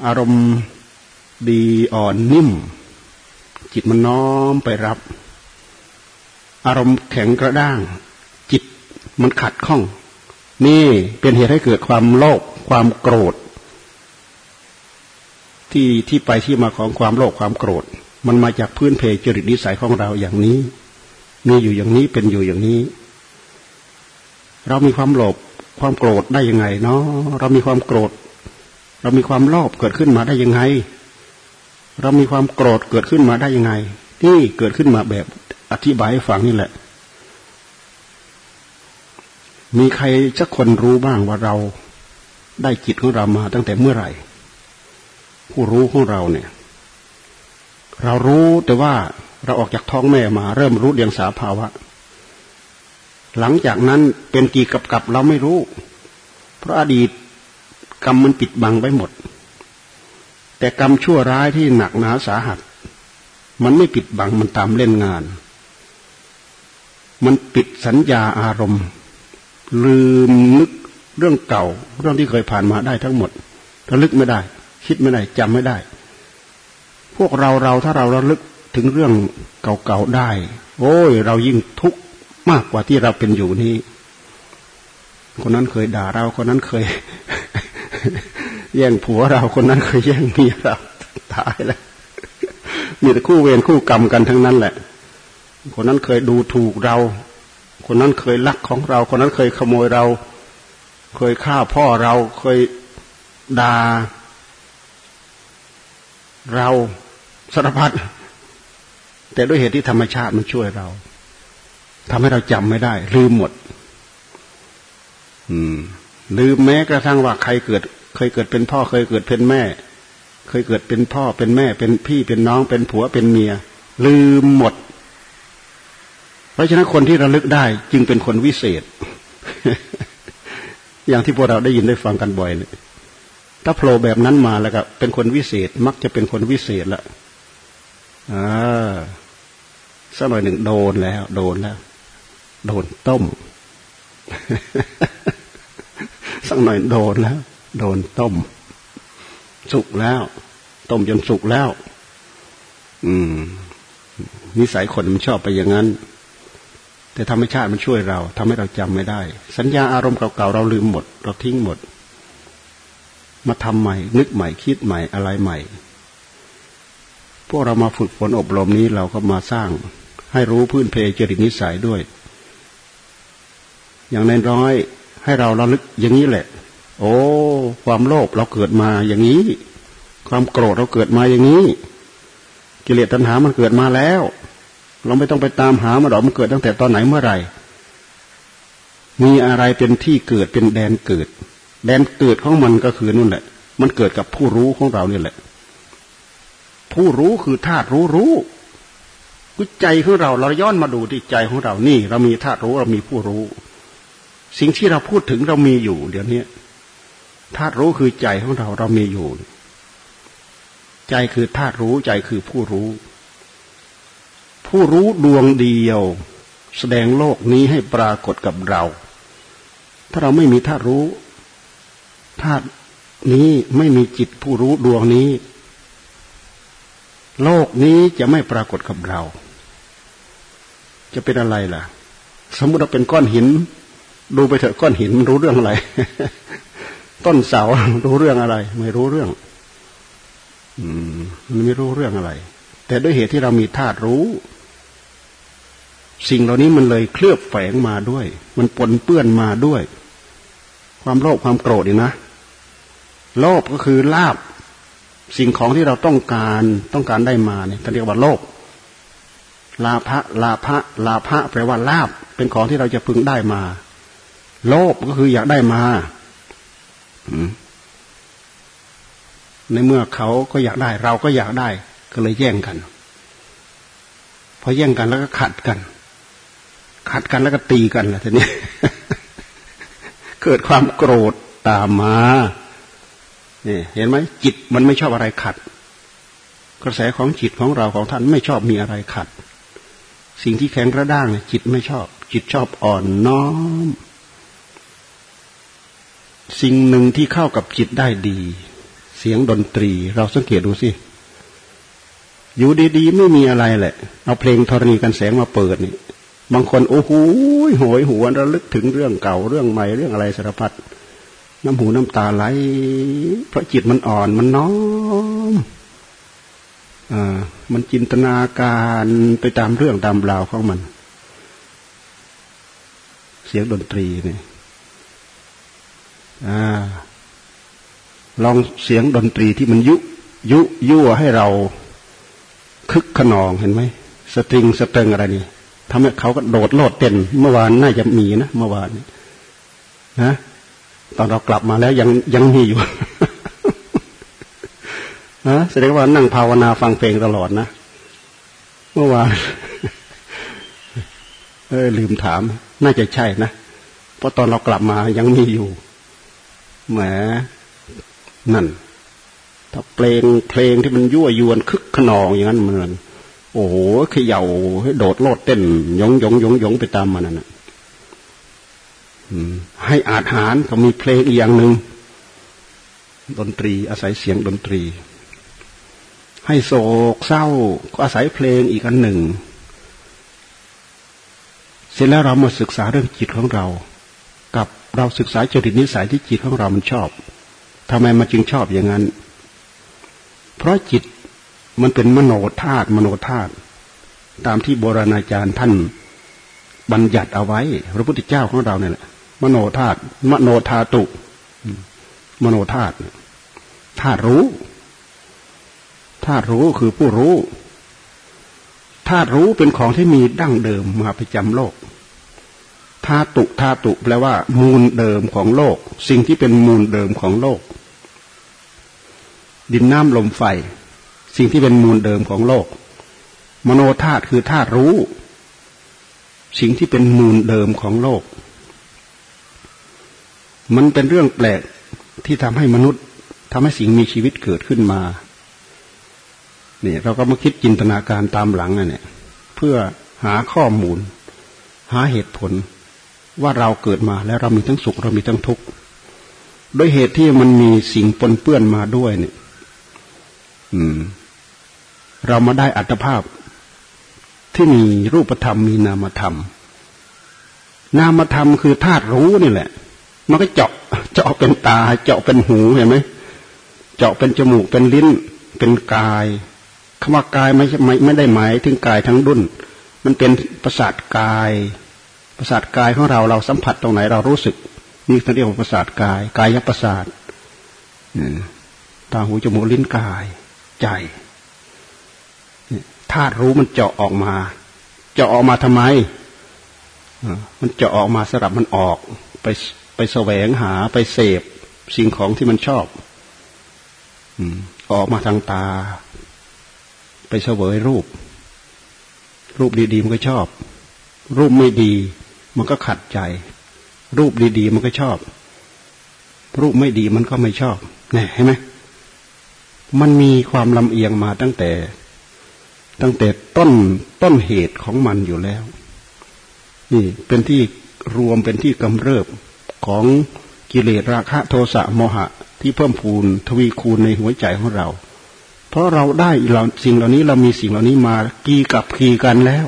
อารมณ์ดีอ่อนนิ่ม จิตมันน้อมไปรับ อารมณ์แข็งกระด้าง จิตมันขัดข้อง นี่เป็นเหตุให้เกิดความโลภความโกรธ ที่ที่ไปที่มาของความโลภความโกรธ มันมาจากพื้นเพจริตนิสัยของเราอย่างนี้ มีอยู่อย่างนี้เป็นอยู่อย่างนี้ เรามีความโลภความโกรธได้ยังไงเนาะเรามีความโกรธ เรามีความโลภเกิดขึ้นมาได้ยังไง เรามีความโกรธเกิดขึ้นมาได้ยังไงนี่เกิดขึ้นมาแบบอธิบายให้ฟังนี่แหละ มีใครสักคนรู้บ้างว่าเราได้จิตของเรามาตั้งแต่เมื่อไหร่ ผู้รู้ของเราเนี่ย เรารู้แต่ว่า เราออกจากท้องแม่มา เริ่มรู้เดียงสาภาวะ หลังจากนั้นเป็นกี่กับกับเราไม่รู้ เพราะอดีตกรรมมันปิดบังไว้หมด แต่กรรมชั่วร้ายที่หนักหนาสาหัส มันไม่ปิดบังมันตามเล่นงาน มันปิดสัญญาอารมณ์ ลืมนึกเรื่องเก่า เรื่องที่เคยผ่านมาได้ทั้งหมดระลึกไม่ได้ คิดไม่ได้จำไม่ได้ พวกเราเราถ้าเราระลึก ถึงเรื่องเก่าๆได้ โอ้ย เรายิ่งทุกข์มากกว่าที่เราเป็นอยู่นี้ คนนั้นเคยด่าเราคนนั้นเคย แย่งผัวเราคนนั้นเคยแย่งเมียเราตายแล้วมีแต่คู่เวรคู่กรรมกันทั้งนั้นแหละ คนนั้นเคยดูถูกเรา คนนั้นเคยลักของเรา คนนั้นเคยขโมยเรา เคยฆ่าพ่อเราเคยด่าเราสารพัด แต่ด้วยเหตุที่ธรรมชาติมันช่วยเราทำให้เราจำไม่ได้ ลืมหมด อืม ลืมแม้กระทั่งว่าใครเกิด เคยเกิดเป็นพ่อ เคยเกิดเป็นแม่ เคยเกิดเป็นพ่อเป็นแม่ เป็นพี่เป็นน้องเป็นผัวเป็นเมีย ลืมหมด เพราะฉะนั้นคนที่ระลึกได้ จึงเป็นคนวิเศษ อย่างที่พวกเราได้ยินได้ฟังกันบ่อยเนี่ยถ้าโผล่แบบนั้นมาแล้วก็เป็นคนวิเศษ มักจะเป็นคนวิเศษละอ่า สักหน่อยหนึ่งโดนแล้ว โดนแล้ว โดนต้ม สักหน่อยโดนแล้ว โดนต้ม สุกแล้ว ต้มจนสุกแล้ว อืม นิสัยคนมันชอบไปอย่างนั้น แต่ธรรมชาติมันช่วยเราทำให้เราจำไม่ได้ สัญญาอารมณ์เก่าๆเราลืมหมด เราทิ้งหมด มาทำใหม่ นึกใหม่คิดใหม่อะไรใหม่พวกเรามาฝึกฝนอบรมนี้เราก็มาสร้าง ให้รู้พื้นเพจริตนิสัยด้วย อย่างน้อยๆให้เราระลึกอย่างนี้แหละ โอ้ ความโลภเราเกิดมาอย่างนี้ ความโกรธเราเกิดมาอย่างนี้ กิเลสตัณหามันเกิดมาแล้ว เราไม่ต้องไปตามหามาดอกมันเกิดตั้งแต่ตอนไหนเมื่อไหร่ มีอะไรเป็นที่เกิดเป็นแดนเกิด แดนเกิดของมันก็คือนู่นแหละ มันเกิดกับผู้รู้ของเราเนี่ยแหละ ผู้รู้คือธาตุรู้รู้ ใจของเราเราย้อนมาดูที่ใจของเรานี่ เรามีธาตุรู้เรามีผู้รู้ สิ่งที่เราพูดถึงเรามีอยู่ เดี๋ยวนี้ธาตุรู้คือใจของเราเรามีอยู่ ใจคือธาตุรู้ใจคือผู้รู้ ผู้รู้ดวงเดียว แสดงโลกนี้ให้ปรากฏกับเรา ถ้าเราไม่มีธาตุรู้ธาตุนี้ไม่มีจิตผู้รู้ดวงนี้ โลกนี้จะไม่ปรากฏกับเรา จะเป็นอะไรล่ะ สมมติเราเป็นก้อนหิน ดูไปเถอะก้อนหินมันรู้เรื่องอะไร ต้นเสารู้เรื่องอะไร ไม่รู้เรื่อง อืม มันไม่รู้เรื่องอะไร แต่ด้วยเหตุที่เรามีธาตุรู้ สิ่งเหล่านี้มันเลยเคลือบแฝงมาด้วย มันปนเปื้อนมาด้วย ความโลภความโกรธนี่นะโลภก็คือลาบ สิ่งของที่เราต้องการต้องการได้มาเนี่ยเรียกว่าโลภลาภะลาภะลาภะแปลว่าลาบ เป็นของที่เราจะพึงได้มา โลภก็คืออยากได้มาในเมื่อเขาก็อยากได้ เราก็อยากได้ ก็เลยแย่งกัน พอแย่งกันแล้วก็ขัดกัน ขัดกันแล้วก็ตีกันแหละทีนี้ เกิดความโกรธตามมา เนี่ยเห็นไหมจิตมันไม่ชอบอะไรขัด กระแสของจิตของเราของท่านไม่ชอบมีอะไรขัด สิ่งที่แข็งกระด้างจิตไม่ชอบ จิตชอบอ่อนน้อม สิ่งหนึ่งที่เข้ากับจิตได้ดี เสียงดนตรี เราสังเกตดูสิอยู่ดีๆไม่มีอะไรแหละ เอาเพลงธรณีกันแสงมาเปิดนี่บางคนโอ้โหโหยหวนระลึกถึงเรื่องเก่าเรื่องใหม่เรื่องอะไรสารพัด น้ำหูน้ำตาไหล เพราะจิตมันอ่อนมันน้อมอ่ามันจินตนาการไปตามเรื่องตามราวของมัน เสียงดนตรีเนี่ยอลองเสียงดนตรีที่มันยุ ยุยั่วให้เรา คึกขนองเห็นไหมสตริงสเติงอะไรนี่ทำให้เขาก็โดดโลดเต้นเมื่อวานน่าจะมีนะเมื่อวานนะ ตอนเรากลับมาแล้วยังยังมีอยู่นะแสดงว่านั่งภาวนาฟังเพลงตลอดนะ เมื่อวานเออลืมถาม น่าจะใช่นะ เพราะตอนเรากลับมายังมีอยู่ แหม นั่น ถ้าเพลงเพลงที่มันยั่วยวนคึกขนองอย่างนั้นเหมันโอ้โหขย่าให้โดดโลดเต้นยงยงยงยงไปตามมันนั่น ให้อาหารก็มีเพลงอีกอย่างหนึ่งดนตรีอาศัยเสียงดนตรี ให้โศกเศร้าก็อาศัยเพลงอีกอันหนึ่ง เสร็จแล้วเรามาศึกษาเรื่องจิตของเรา กับเราศึกษาจริตนิสัยที่จิตของเรามันชอบทำไมมันจึงชอบอย่างนั้น เพราะจิตมันเป็นมโนธาตุมโนธาตุตามที่โบราณอาจารย์ท่านบัญญัติเอาไว้ พระพุทธเจ้าของเราเนี่ยแหละ มโนธาตุมโนธาตุ มโนธาตุธาตุรู้ธาตุรู้คือผู้รู้ธาตุรู้เป็นของที่มีดั้งเดิมมาประจำโลกธาตุธาตุแปลว่า มูลเดิมของโลก สิ่งที่เป็นมูลเดิมของโลก ดินน้ำลมไฟ สิ่งที่เป็นมูลเดิมของโลก มโนธาตุคือธาตุรู้ สิ่งที่เป็นมูลเดิมของโลก มันเป็นเรื่องแปลกที่ทำให้มนุษย์ทำให้สิ่งมีชีวิตเกิดขึ้นมาเนี่ยเราก็มาคิดจินตนาการตามหลังเนี่ยเพื่อหาข้อมูล หาเหตุผลว่าเราเกิดมาแล้วเรามีทั้งสุขเรามีทั้งทุกข์โดยเหตุที่มันมีสิ่งปนเปื้อนมาด้วยเนี่ย อืม เรามาได้อัตภาพ ที่มีรูปธรรมมีนามธรรม นามธรรมคือธาตุรู้นี่แหละ มันก็เจาะเจาะเป็นตา เจาะเป็นหูเห็นไหมเจาะเป็นจมูกเป็นลิ้น เป็นกายคำว่ากายไม่ไม่ไม่ได้หมายถึงกายทั้งดุนมันเป็นประสาทกายประสาทกายของเราเราสัมผัสตรงไหนเรารู้สึก นี่เขาเรียกว่าประสาทกาย กายประสาทตาหูจมูกลิ้นกายใจธาตุรู้มันเจาะออกมา เจาะออกมาทำไมมันเจาะออกมาสำหรับมันออกไป ไปแสวงหาไปเสพสิ่งของที่มันชอบออกมาทางตา ไปเสวยรูป รูปดีๆมันก็ชอบ รูปไม่ดีมันก็ขัดใจ รูปดีๆมันก็ชอบ รูปไม่ดีมันก็ไม่ชอบเนี่ยเห็นไหมมันมีความลำเอียงมาตั้งแต่ ตั้งแต่ต้นต้นเหตุของมันอยู่แล้ว นี่เป็นที่รวมเป็นที่กำเริบ ของกิเลสราคะโทสะโมหะ ที่เพิ่มพูนทวีคูณในหัวใจของเรา เพราะเราได้เราสิ่งเหล่านี้เรามีสิ่งเหล่านี้มากีกับขีกันแล้ว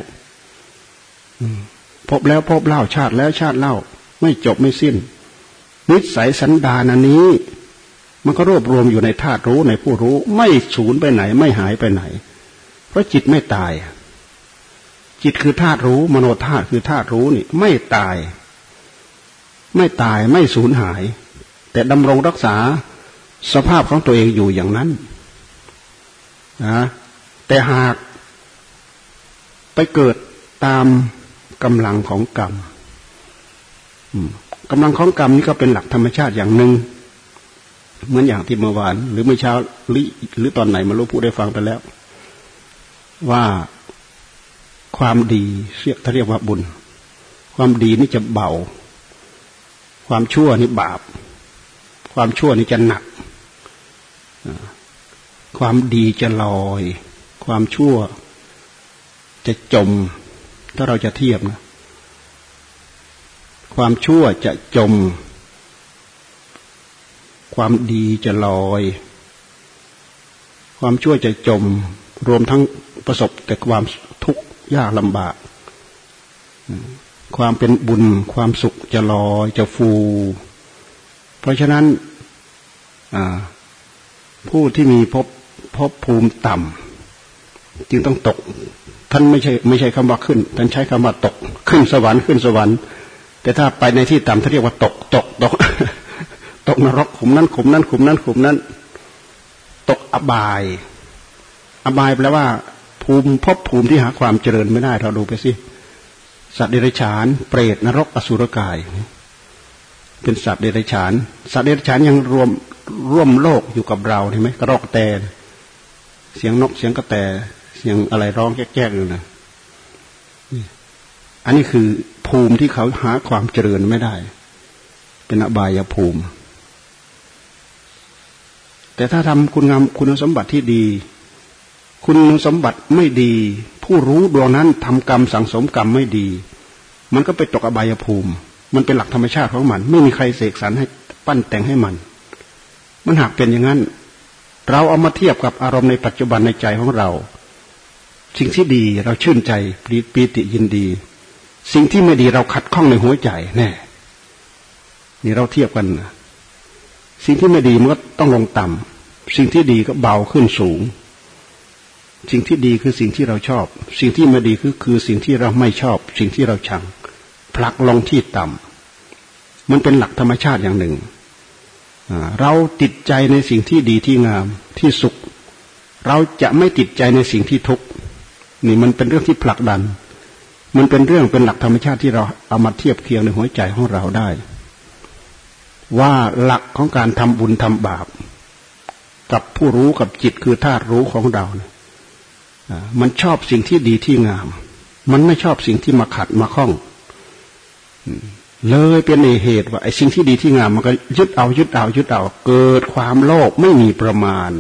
พบแล้วพบเล่าชาติแล้วชาติเล่า ไม่จบไม่สิ้น นิสัยสันดานอันนี้ มันก็รวบรวมอยู่ในธาตุรู้ในผู้รู้ ไม่สูญไปไหน ไม่หายไปไหน เพราะจิตไม่ตายจิตคือธาตุรู้ มโนธาตุคือธาตุรู้นี่ ไม่ตาย ไม่ตายไม่สูญหาย แต่ดำรงรักษาสภาพของตัวเองอยู่อย่างนั้นนะแต่หากไปเกิดตามกำลังของกรรมกำลังของกรรมนี่ก็เป็นหลักธรรมชาติอย่างหนึ่งเหมือนอย่างที่เมื่อวาน หรือเมื่อเช้าหรือหรือตอนไหนมารู้ผู้ได้ฟังไปแล้ว ว่าความดีเรียกถ้าเรียกว่าบุญ ความดีนี่จะเบา ความชั่วนี่บาป ความชั่วนี่จะหนัก ความดีจะลอย ความชั่วจะจม ถ้าเราจะเทียบนะ ความชั่วจะจม ความดีจะลอย ความชั่วจะจม รวมทั้งประสบแต่ความทุกข์ยากลำบาก ความเป็นบุญความสุขจะลอยจะฟู เพราะฉะนั้นผู้ที่มีพภพบภูมิต่ำจึงต้องตก ท่านไม่ใช่ไม่ใช่คำว่าขึ้น ท่านใช้คำว่าตก ขึ้นสวรรค์ขึ้นสวรรค์ แต่ถ้าไปในที่ต่ำท่านเรียกว่าตก ตกตก ตกนรกขุมนั้นขุมนั้นขุมนั้นขุมนั้น ตกอบาย อบายแปลว่า ภูมิภพภูมิที่หาความเจริญไม่ได้เราดูไปสิ สัตว์เดรัจฉาน เปรตนรกอสุรกาย เป็นสัตว์เดรัจฉาน สัตว์เดรัจฉานยังรวมร่วมโลกอยู่กับเราใช่ไหมกระรอกแตเสียงนกเสียงกระแต เสียงอะไรร้องแจ๊กๆอยู่นะอันนี้คือภูมิที่เขาหาความเจริญไม่ได้ เป็นอบายภูมิ แต่ถ้าทำคุณงามคุณสมบัติที่ดี คุณสมบัติไม่ดี ผู้รู้ดวงนั้นทำกรรมสังสมกรรมไม่ดี มันก็ไปตกอบายภูมิ มันเป็นหลักธรรมชาติของมัน ไม่มีใครเสกสรรให้ปั้นแต่งให้มัน มันหากเป็นอย่างนั้น เราเอามาเทียบกับอารมณ์ในปัจจุบันในใจของเรา สิ่งที่ดีเราชื่นใจปีติยินดี สิ่งที่ไม่ดีเราขัดข้องในหัวใจแน่นี่เราเทียบกันสิ่งที่ไม่ดีมันก็ต้องลงต่ำสิ่งที่ดีก็เบาขึ้นสูง สิ่งที่ดีคือสิ่งที่เราชอบ สิ่งที่ไม่ดีคือคือสิ่งที่เราไม่ชอบ สิ่งที่เราชัง ผลักลงที่ต่ำมันเป็นหลักธรรมชาติอย่างหนึ่ง เราติดใจในสิ่งที่ดีที่งามที่สุข เราจะไม่ติดใจในสิ่งที่ทุกข์นี่มันเป็นเรื่องที่ผลักดัน มันเป็นเรื่องเป็นหลักธรรมชาติที่เราเอามาเทียบเคียงในหัวใจของเราได้ ว่าหลักของการทำบุญทำบาป กับผู้รู้กับจิตคือธาตุรู้ของเราเนี่ย มันชอบสิ่งที่ดีที่งาม มันไม่ชอบสิ่งที่มาขัดมาข้องเลยเป็นเหตุว่าไอ้สิ่งที่ดีที่งามมันก็ยึดเอายึดเอายึดเอา เกิดความโลภไม่มีประมาณ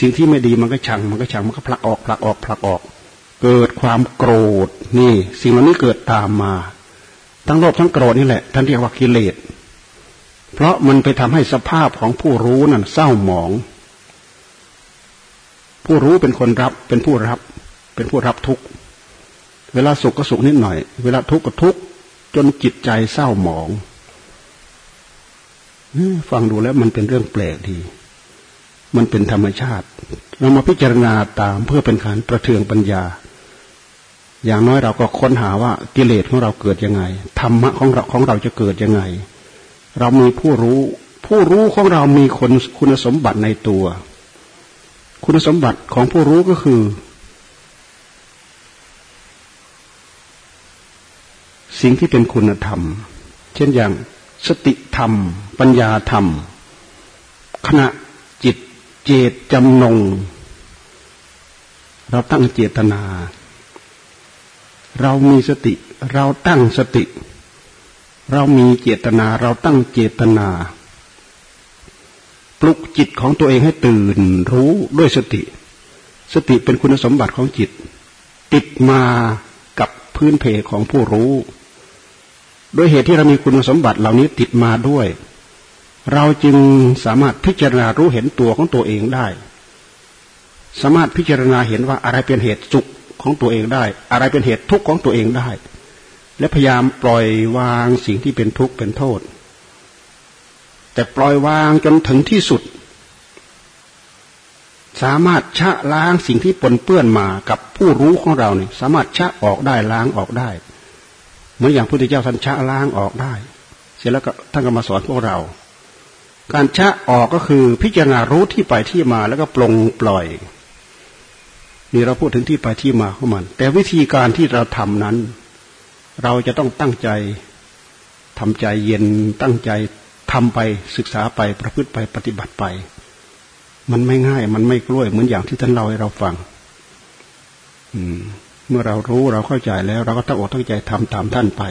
สิ่งที่ไม่ดีมันก็ชัง มันก็ชังมันก็ผลักออกผลักออกผลักออก เกิดความโกรธนี่ สิ่งเหล่านี้เกิดตามมา ทั้งโลภทั้งโกรธนี่แหละ ท่านเรียกว่ากิเลสเพราะมันไปทำให้สภาพของผู้รู้นั่นเศร้าหมอง ผู้รู้เป็นคนรับ เป็นผู้รับ เป็นผู้รับทุกเวลาสุขก็สุขนิดหน่อย เวลาทุกข์ก็ทุกข์จนจิตใจเศร้าหมองฟังดูแล้วมันเป็นเรื่องแปลกดี มันเป็นธรรมชาติ เรามาพิจารณาตามเพื่อเป็นการประเทืองปัญญา อย่างน้อยเราก็ค้นหาว่ากิเลสของเราเกิดยังไงธรรมะของเราของเราจะเกิดยังไง เรามีผู้รู้ ผู้รู้ของเรามีคนคุณสมบัติในตัว คุณสมบัติของผู้รู้ก็คือ สิ่งที่เป็นคุณธรรม เช่นอย่างสติธรรม ปัญญาธรรม ขณะจิตเจตจำนง เราตั้งเจตนา เรามีสติ เราตั้งสติ เรามีเจตนา เราตั้งเจตนา ลุกจิตของตัวเองให้ตื่นรู้ด้วยสติ สติเป็นคุณสมบัติของจิต ติดมากับพื้นเพของผู้รู้ด้วยเหตุที่เรามีคุณสมบัติเหล่านี้ติดมาด้วย เราจึงสามารถพิจารณารู้เห็นตัวของตัวเองได้ สามารถพิจารณาเห็นว่าอะไรเป็นเหตุสุขของตัวเองได้ อะไรเป็นเหตุทุกข์ของตัวเองได้ และพยายามปล่อยวางสิ่งที่เป็นทุกข์เป็นโทษ แต่ปล่อยวางจนถึงที่สุด สามารถชะล้างสิ่งที่ปนเปื้อนมากับผู้รู้ของเราเนี่ย สามารถชะออกได้ล้างออกได้ เหมือนอย่างพระพุทธเจ้าท่านชะล้างออกได้ เสร็จแล้วก็ท่านก็มาสอนพวกเรา การชะออกก็คือพิจารณารู้ที่ไปที่มาแล้วก็ปลงปล่อยนี่เราพูดถึงที่ไปที่มาของมัน แต่วิธีการที่เราทำนั้น เราจะต้องตั้งใจทำใจเย็นตั้งใจ ทำไปศึกษาไปประพฤติไปปฏิบัติไป มันไม่ง่าย มันไม่กล้วยเหมือนอย่างที่ท่านเล่าให้เราฟัง อืม เมื่อเรารู้เราเข้าใจแล้ว เราก็ตั้งอกตั้งใจทำตามท่านไป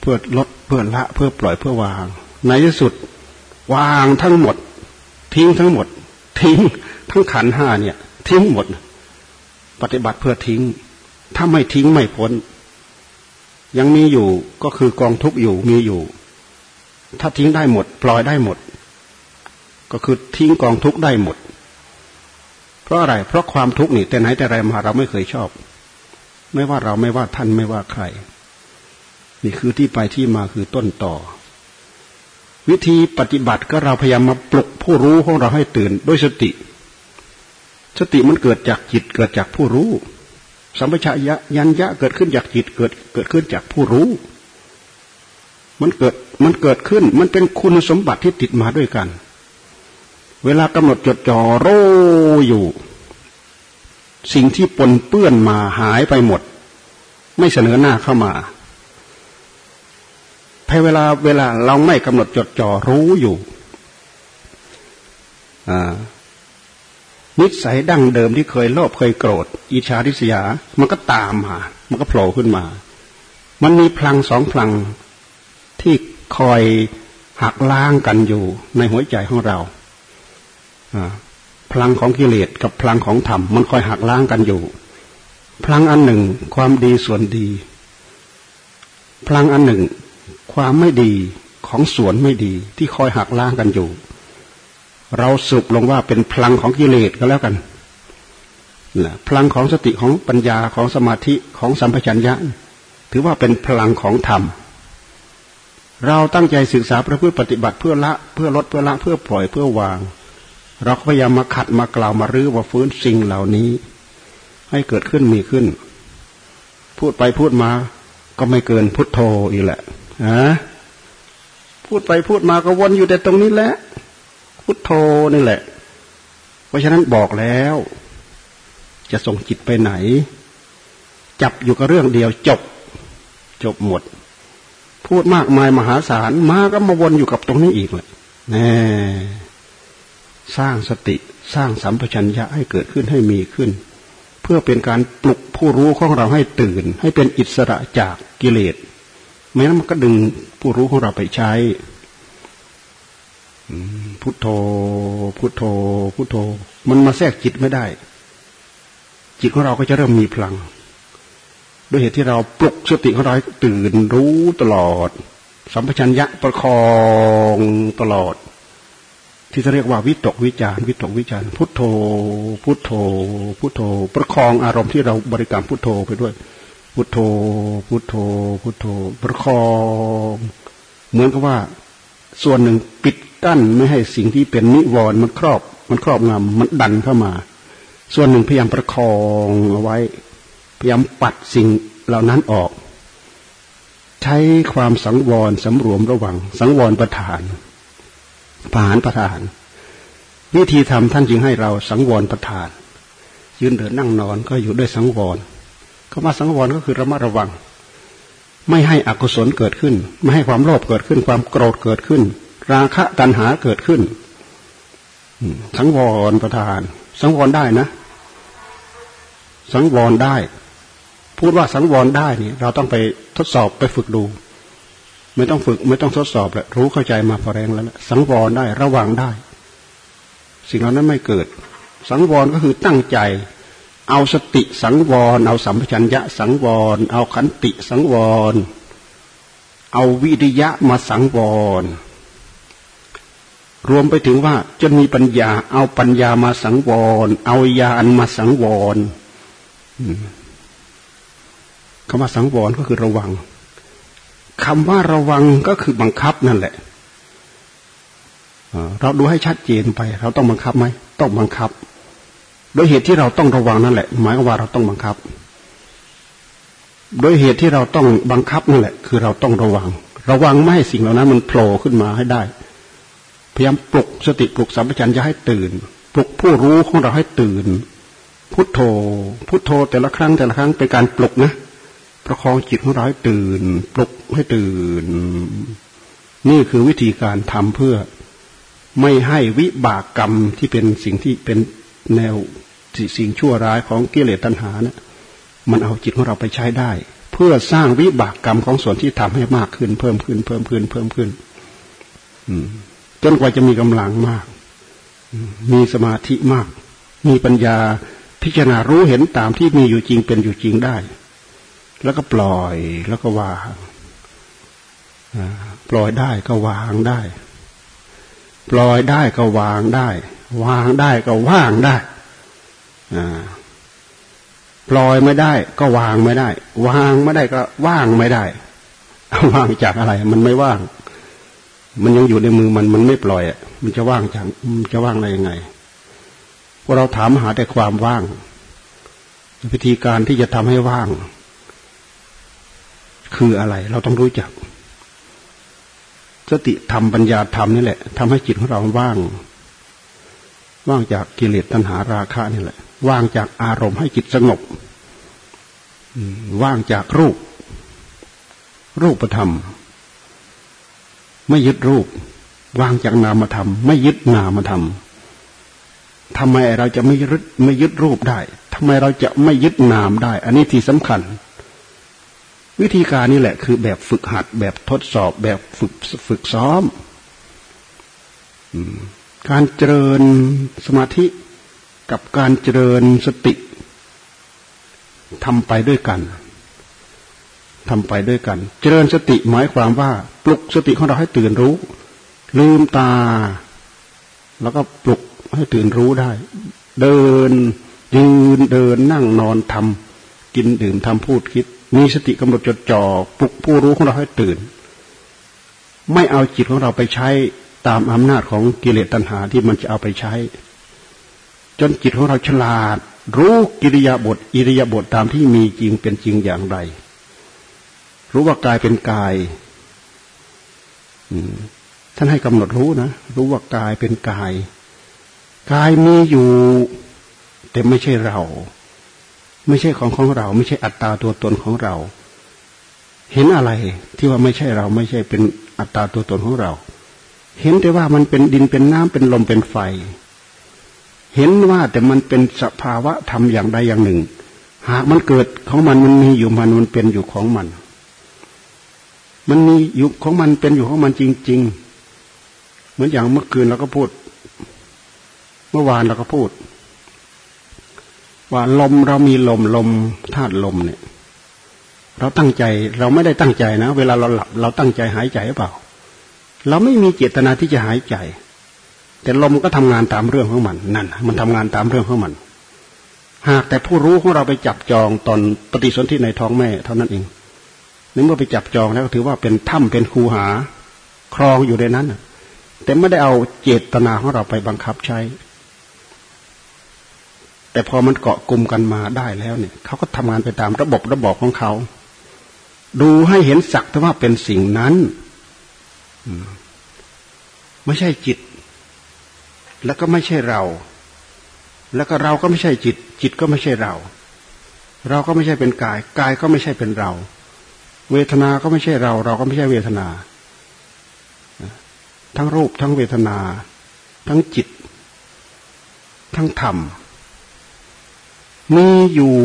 เพื่อลดเพื่อละเพื่อปล่อยเพื่อวาง ในที่สุด วางทั้งหมด ทิ้งทั้งหมด ทิ้ง ทั้งขันห้าเนี่ย ทิ้งหมด ปฏิบัติเพื่อทิ้ง ถ้าไม่ทิ้งไม่พ้น ยังมีอยู่ก็คือกองทุกอยู่มีอยู่ ถ้าทิ้งได้หมด ปล่อยได้หมด ก็คือทิ้งกองทุกได้หมด เพราะอะไร เพราะความทุกข์นี่ แต่ไหนแต่ไรมาเราไม่เคยชอบ ไม่ว่าเราไม่ว่าท่านไม่ว่าใคร นี่คือที่ไปที่มาคือต้นต่อ วิธีปฏิบัติก็เราพยายามมาปลุกผู้รู้ของเราให้ตื่นด้วยสติ สติมันเกิดจากจิตเกิดจากผู้รู้ สัมปชัญญะยัญญะเกิดขึ้นจากจิตเกิดเกิดขึ้นจากผู้รู้ มันเกิดมันเกิดขึ้น มันเป็นคุณสมบัติที่ติดมาด้วยกัน เวลากำหนดจดจ่อโรอยู่ สิ่งที่ปนเปื้อนมาหายไปหมด ไม่เสนอหน้าเข้ามาภายเวลาเวลาเราไม่กำหนดจดจ่อรู้อยู่นิสัยดั้งเดิมที่เคยโลภเคยโกรธ อิจฉาริษยา มันก็ตามมา มันก็โผล่ขึ้นมา มันมีพลังสองพลัง ที่คอยหักล้างกันอยู่ในหัวใจของเราพลังของกิเลสกับพลังของธรรมมันคอยหักล้างกันอยู่ พลังอันหนึ่งความดีส่วนดี พลังอันหนึ่ง ความไม่ดีของส่วนไม่ดี ที่คอยหักล้างกันอยู่ เราสุบลงว่าเป็นพลังของกิเลสก็แล้วกันพลังของสติของปัญญาของสมาธิของสัมปชัญญะ ถือว่าเป็นพลังของธรรม เราตั้งใจศึกษาพระพุทธปฏิบัติเพื่อละเพื่อลดเพื่อละเพื่อปล่อยเพื่อวาง เราพยายามมาขัดมากล่าวมารื้อมาฟื้นสิ่งเหล่านี้ ให้เกิดขึ้นมีขึ้น พูดไปพูดมาก็ไม่เกินพุทโธอีกแหละฮะพูดไปพูดมาก็วนอยู่แต่ตรงนี้แหละ พุทโธนี่แหละ เพราะฉะนั้นบอกแล้ว จะส่งจิตไปไหน จับอยู่กับเรื่องเดียวจบ จบหมด พูดมากมายมหาศาลมาก็มาวนอยู่กับตรงนี้อีกแหละแน่สร้างสติสร้างสัมปชัญญะให้เกิดขึ้นให้มีขึ้น เพื่อเป็นการปลุกผู้รู้ของเราให้ตื่น ให้เป็นอิสระจากกิเลสไม่นั้นมันก็ดึงผู้รู้ของเราไปใช้พุทโธ พุทโธ พุทโธ มันมาแทรกจิตไม่ได้ จิตของเราก็จะเริ่มมีพลัง ด้วยเหตุที่เราปลุกสติของเราตื่นรู้ตลอด สัมปชัญญะประคองตลอด ที่จะเรียกว่าวิตกวิจารวิตกวิจารพุทโธ พุทโธ พุทโธ ประคองอารมณ์ที่เราบริกรรมพุทโธไปด้วย พุทโธ พุทโธ พุทโธ ประคอง เหมือนกับว่า ส่วนหนึ่งปิดกั้นไม่ให้สิ่งที่เป็นนิวรณ์มันครอบ มันครอบงำมันดันเข้ามา ส่วนหนึ่งพยายามประคองเอาไว้ ยายามปัดสิ่งเหล่านั้นออก ใช้ความสังวรสำรวมระวัง สังวรประทานผานประทาน วิธีทำท่านจึงให้เราสังวรประทาน ยืนเดินนั่งนอนก็อยู่ด้วยสังวรคำว่าสังวรก็คือระมัดระวัง ไม่ให้อกุศลเกิดขึ้น ไม่ให้ความโลภเกิดขึ้น ความโกรธเกิดขึ้น ราคะตัณหาเกิดขึ้นสังวรประทาน สังวรได้นะ สังวรได้ พูดว่าสังวรได้นี่เราต้องไปทดสอบไปฝึกดู ไม่ต้องฝึกไม่ต้องทดสอบแหละรู้เข้าใจมาพอแรงแล้วสังวรได้ระวังได้ สิ่งเหล่านั้นไม่เกิด สังวรก็คือตั้งใจ เอาสติสังวร เอาสัมปชัญญะสังวร เอาขันติสังวร เอาวิริยะมาสังวร รวมไปถึงว่าจนมีปัญญา เอาปัญญามาสังวร เอาญาณมาสังวร คำว่าสังวรก็คือระวังคำว่าระวังก็คือบังคับนั่นแหละเราดูให้ชัดเจนไป เราต้องบังคับไหมต้องบังคับ โดยเหตุที่เราต้องระวังนั่นแหละ หมายว่าเราต้องบังคับ โดยเหตุที่เราต้องบังคับนั่นแหละ คือเราต้องระวัง ระวังไม่ให้สิ่งเหล่านั้นมันโผล่ขึ้นมาให้ได้ พยายามปลุกสติปลุกสัมปชัญญะให้ตื่น ปลุกผู้รู้ของเราให้ตื่น พุทโธ พุทโธแต่ละครั้งแต่ละครั้งเป็นการปลุกนะ ประคองจิตของเราให้ตื่น ปลุกให้ตื่น นี่คือวิธีการทำเพื่อไม่ให้วิบากกรรมที่เป็นสิ่งที่เป็นแนวสิ่งชั่วร้ายของกิเลสตัณหาเนะี่ยมันเอาจิตของเราไปใช้ได้ เพื่อสร้างวิบากกรรมของส่วนที่ทำให้มากขึ้น เพิ่มขึ้น เพิ่มขึ้น เพิ่มขึ้น อืมจนกว่าจะมีกำลังมาก มีสมาธิมาก มีปัญญาพิจารณารู้เห็นตามที่มีอยู่จริงเป็นอยู่จริงได้ แล้วก็ปล่อยแล้วก็วางปล่อยได้ก็วางได้ ปล่อยได้ก็วางได้ วางได้ก็ว่างได้ปล่อยไม่ได้ ก็วางไม่ได้ วางไม่ได้ก็ว่างไม่ได้ว่างจากอะไร มันไม่ว่าง มันยังอยู่ในมือมันมันไม่ปล่อยอะมันจะว่างจากมันจะว่างอะไรยังไงว่าเราถามหาแต่ความว่าง วิธีการที่จะทำให้ว่าง คืออะไร เราต้องรู้จัก สติธรรมปัญญาธรรมนี่แหละทำให้จิตของเราว่าง ว่างจากกิเลสตัณหาราคะนี่แหละ ว่างจากอารมณ์ให้จิตสงบว่างจากรูป รูปธรรม ไม่ยึดรูป ว่างจากนามธรรม ไม่ยึดนามธรรมทำไมเราจะไม่ยึดไม่ยึดรูปได้ทำไมเราจะไม่ยึดนามได้ อันนี้ที่สำคัญ วิธีการนี้แหละคือแบบฝึกหัด แบบทดสอบ แบบฝึกฝึกซ้อม การเจริญสมาธิกับการเจริญสติทำไปด้วยกันทำไปด้วยกัน เจริญสติหมายความว่า ปลุกสติของเราให้ตื่นรู้ ลืมตา แล้วก็ปลุกให้ตื่นรู้ได้ เดินยืนเดินนั่งนอนทำกินดื่มทำพูดคิด มีสติกำหนดจดจ่อปลุกผู้รู้ของเราให้ตื่น ไม่เอาจิตของเราไปใช้ตามอำนาจของกิเลสตัณหาที่มันจะเอาไปใช้ จนจิตของเราฉลาด รู้กิริยาบทอิริยาบทตามที่มีจริงเป็นจริงอย่างไร รู้ว่ากายเป็นกายท่านให้กำหนดรู้นะ รู้ว่ากายเป็นกาย กายมีอยู่ แต่ไม่ใช่เรา ไม่ใช่ของของเรา ไม่ใช่อัตตาตัวตนของเรา เห็นอะไรที่ว่าไม่ใช่เราไม่ใช่เป็นอัตตาตัวตนของเรา เห็นแต่ว่ามันเป็นดินเป็นน้ำเป็นลมเป็นไฟ เห็นว่าแต่มันเป็นสภาวะธรรมอย่างใดอย่างหนึ่ง หากมันเกิดของมันมันมีอยู่มันมันเป็นอยู่ของมัน มันมีอยู่ของมันเป็นอยู่ของมันจริง ๆ เหมือนอย่างเมื่อคืนเราก็พูด เมื่อวานเราก็พูด ว่าลมเรามีลมลมธาตุลมเนี่ย เราตั้งใจเราไม่ได้ตั้งใจนะ เวลาเราหลับเราตั้งใจหายใจหรือเปล่า เราไม่มีเจตนาที่จะหายใจ แต่ลมก็ทำงานตามเรื่องของมันนั่นมันทำงานตามเรื่องของมัน หากแต่ผู้รู้ของเราไปจับจองตอนปฏิสนธิในท้องแม่เท่านั้นเองในเมื่อไปจับจองแล้วถือว่าเป็นถ้ำเป็นคูหาครองอยู่ในนั้นแต่ไม่ได้เอาเจตนาของเราไปบังคับใช้ แต่พอมันเกาะกลุ่มกันมาได้แล้วเนี่ยเขาก็ทำงานไปตามระบบระบอบของเขา ดูให้เห็นสักแต่ว่าเป็นสิ่งนั้นไม่ใช่จิต แล้วก็ไม่ใช่เรา แล้วก็เราก็ไม่ใช่จิต จิตก็ไม่ใช่เรา เราก็ไม่ใช่เป็นกาย กายก็ไม่ใช่เป็นเรา เวทนา ก็ไม่ใช่เรา เราก็ไม่ใช่เวทนา ทั้งรูป ทั้งเวทนา ทั้งจิต ทั้งธรรม มีอยู่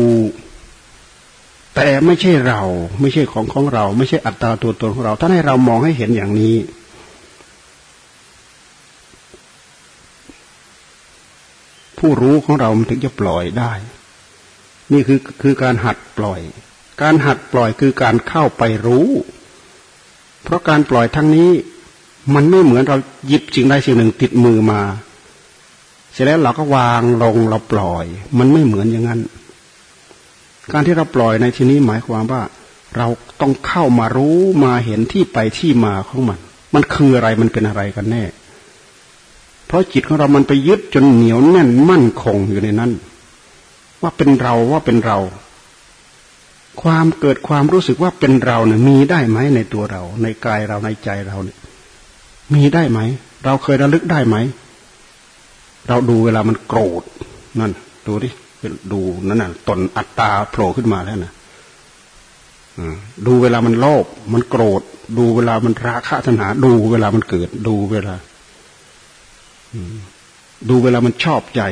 แต่ไม่ใช่เรา ไม่ใช่ของของเรา ไม่ใช่อัตตาตัวตนของเรา ถ้าให้เรามองให้เห็นอย่างนี้ ผู้รู้ของเรามันถึงจะปล่อยได้ นี่คือคือการหัดปล่อย การหัดปล่อยคือการเข้าไปรู้ เพราะการปล่อยทั้งนี้ มันไม่เหมือนเราหยิบสิ่งใดสิ่งหนึ่งติดมือมา เสร็จแล้วเราก็วางลงเราปล่อย มันไม่เหมือนอย่างนั้น การที่เราปล่อยในที่นี้หมายความว่า เราต้องเข้ามารู้มาเห็นที่ไปที่มาของมัน มันคืออะไรมันเป็นอะไรกันแน่ เพราะจิตของเรามันไปยึดจนเหนียวแน่นมั่นคงอยู่ในนั้น ว่าเป็นเราว่าเป็นเรา ความเกิดความรู้สึกว่าเป็นเราเนี่ยมีได้ไหมในตัวเรา ในกายเราในใจเราเนี่ยมีได้ไหม เราเคยระลึกได้ไหม เราดูเวลามันโกรธนั่น ดูดิดูนั่นน่ะตนอัตตาโผล่ขึ้นมาแล้วนะดูเวลามันโลภมันโกรธ ดูเวลามันราคะตัณหา ดูเวลามันเกิด ดูเวลาดูเวลามันชอบใจ